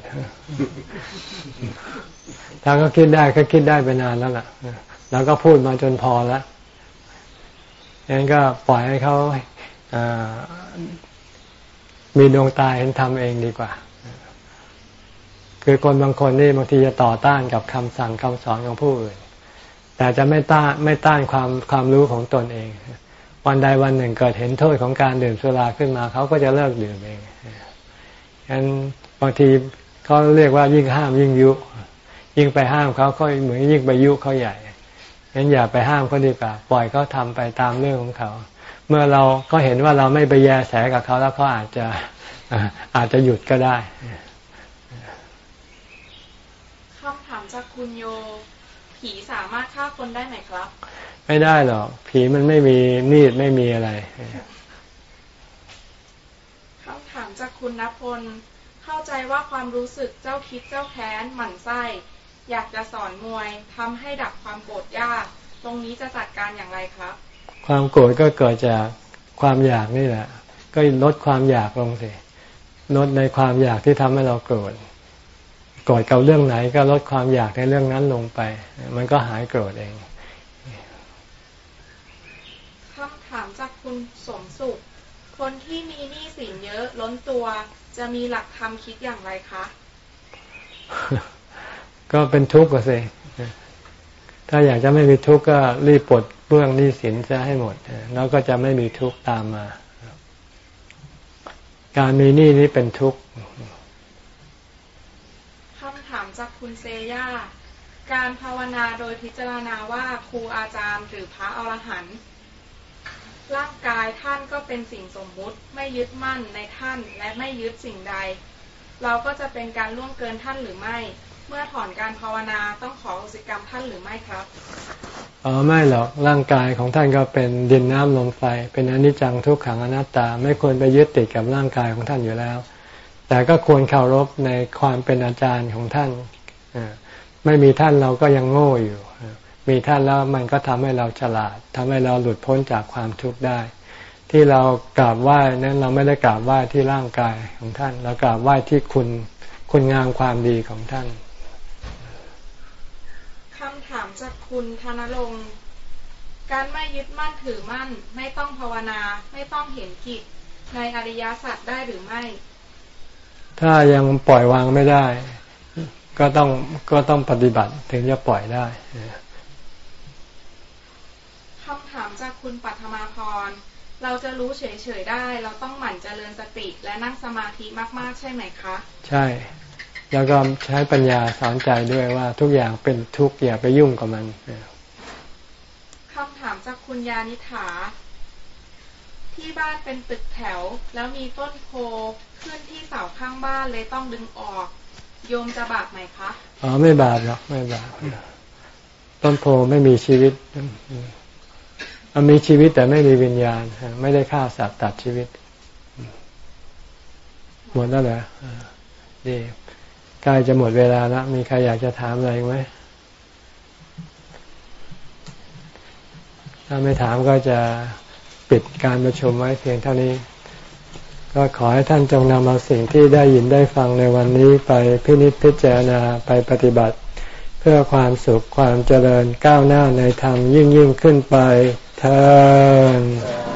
ถ้าเขาคิดได้ก็คิดได้ไปนานแล้วล่ะ แล้วก็พูดมาจนพอแล้ว งั้นก็ปล่อยให้เขามีดวงตาเห็นธรรมเองดีกว่า คือคนบางคนนี่บางทีจะต่อต้านกับคำสั่งคำสอนของผู้อื่น แต่จะไม่ต้านไม่ต้านความความรู้ของตนเอง วันใดวันหนึ่งเกิดเห็นโทษของการดื่มสุราขึ้นมา เขาก็จะเลิกดื่มเองฉะนั้นบางทีเขาเรียกว่ายิ่งห้ามยิ่งยุ ยิ่งไปห้ามเขาก็เหมือนยิ่งไปยุเขาใหญ่ ฉะนั้นอย่าไปห้ามเขาดีกว่า ปล่อยเขาทาไปตามเรื่องของเขา เมื่อเราก็เห็นว่าเราไม่ไปแยแสกับเขาแล้วเขาอาจจะอาจจะหยุดก็ได้จากคุณโย ผีสามารถฆ่าคนได้ไหมครับ ไม่ได้หรอกผีมันไม่มีมีดไม่มีอะไรคำถามจากคุณณพลเข้าใจว่าความรู้สึกเจ้าคิดเจ้าแค้นหมั่นไส้ อยากจะสอนมวยทำให้ดับความโกรธยาก ตรงนี้จะจัดการอย่างไรครับ ความโกรธก็เกิดจากความอยากนี่แหละ ก็ลดความอยากลงสิลดในความอยากที่ทำให้เราโกรธโกรธกับเรื่องไหนก็ลดความอยากในเรื่องนั้นลงไป มันก็หายโกรธเองคำถามจากคุณสมสุข คนที่มีหนี้สินเยอะล้นตัว จะมีหลักธรรมคิดอย่างไรคะ ก็เป็นทุกข์ก็สิถ้าอยากจะไม่มีทุกข์ก็รีบปลดเบื้องหนี้สินจะให้หมด แล้วก็จะไม่มีทุกข์ตามมา การมีหนี้นี้เป็นทุกข์คำถามจากคุณเซย่าการภาวนาโดยพิจารณาว่าครูอาจารย์หรือพระอรหันต์ร่างกายท่านก็เป็นสิ่งสมมุติ ไม่ยึดมั่นในท่านและไม่ยึดสิ่งใด เราก็จะเป็นการล่วงเกินท่านหรือไม่ เมื่อถอนการภาวนาต้องขออุสิกรรมท่านหรือไม่ครับอ๋อไม่หรอกร่างกายของท่านก็เป็นดินน้ำลมไฟ เป็นอนิจจังทุกขังอนัตตา ไม่ควรไปยึดติดกับร่างกายของท่านอยู่แล้ว แต่ก็ควรเคารพในความเป็นอาจารย์ของท่านไม่มีท่านเราก็ยังโง่อยู่ มีท่านแล้วมันก็ทำให้เราฉลาดทำให้เราหลุดพ้นจากความทุกข์ได้ ที่เรากราบไหว้นั้นเราไม่ได้กราบไหว้ที่ร่างกายของท่าน เรากราบไหว้ที่คุณคุณงามความดีของท่าน คำถามจากคุณธนรงค์การไม่ยึดมั่นถือมั่น ไม่ต้องภาวนาไม่ต้องเห็นกิจในอริยสัจได้หรือไม่ ถ้ายังปล่อยวางไม่ได้ ก็ต้องก็ต้องปฏิบัติถึงจะปล่อยได้คำถามจากคุณปัทมาพร เราจะรู้เฉยๆได้ เราต้องหมั่นเจริญสติและนั่งสมาธิมากๆใช่ไหมคะ ใช่ แล้วก็ใช้ปัญญาสอนใจด้วยว่าทุกอย่างเป็นทุกข์อย่าไปยุ่งกับมันคำถามจากคุณยานิถา ที่บ้านเป็นตึกแถว แล้วมีต้นโพขึ้นที่เสาข้างบ้านเลยต้องดึงออก โยมจะบาปไหมคะอ๋อไม่บาปหรอกไม่บาปต้นโพไม่มีชีวิตมันมีชีวิตแต่ไม่มีวิญญาณ ไม่ได้ฆ่าสัตว์ตัดชีวิตหมดแล้วเหรอดี ใกล้จะหมดเวลาแล้วมีใครอยากจะถามอะไรไหมถ้าไม่ถามก็จะปิดการประชุมไว้เพียงเท่านี้ ก็ขอให้ท่านจงนำเอาสิ่งที่ได้ยินได้ฟังในวันนี้ไปพินิจพิจารณาไปปฏิบัติ เพื่อความสุขความเจริญก้าวหน้าในธรรมยิ่งยิ่งขึ้นไปเธอ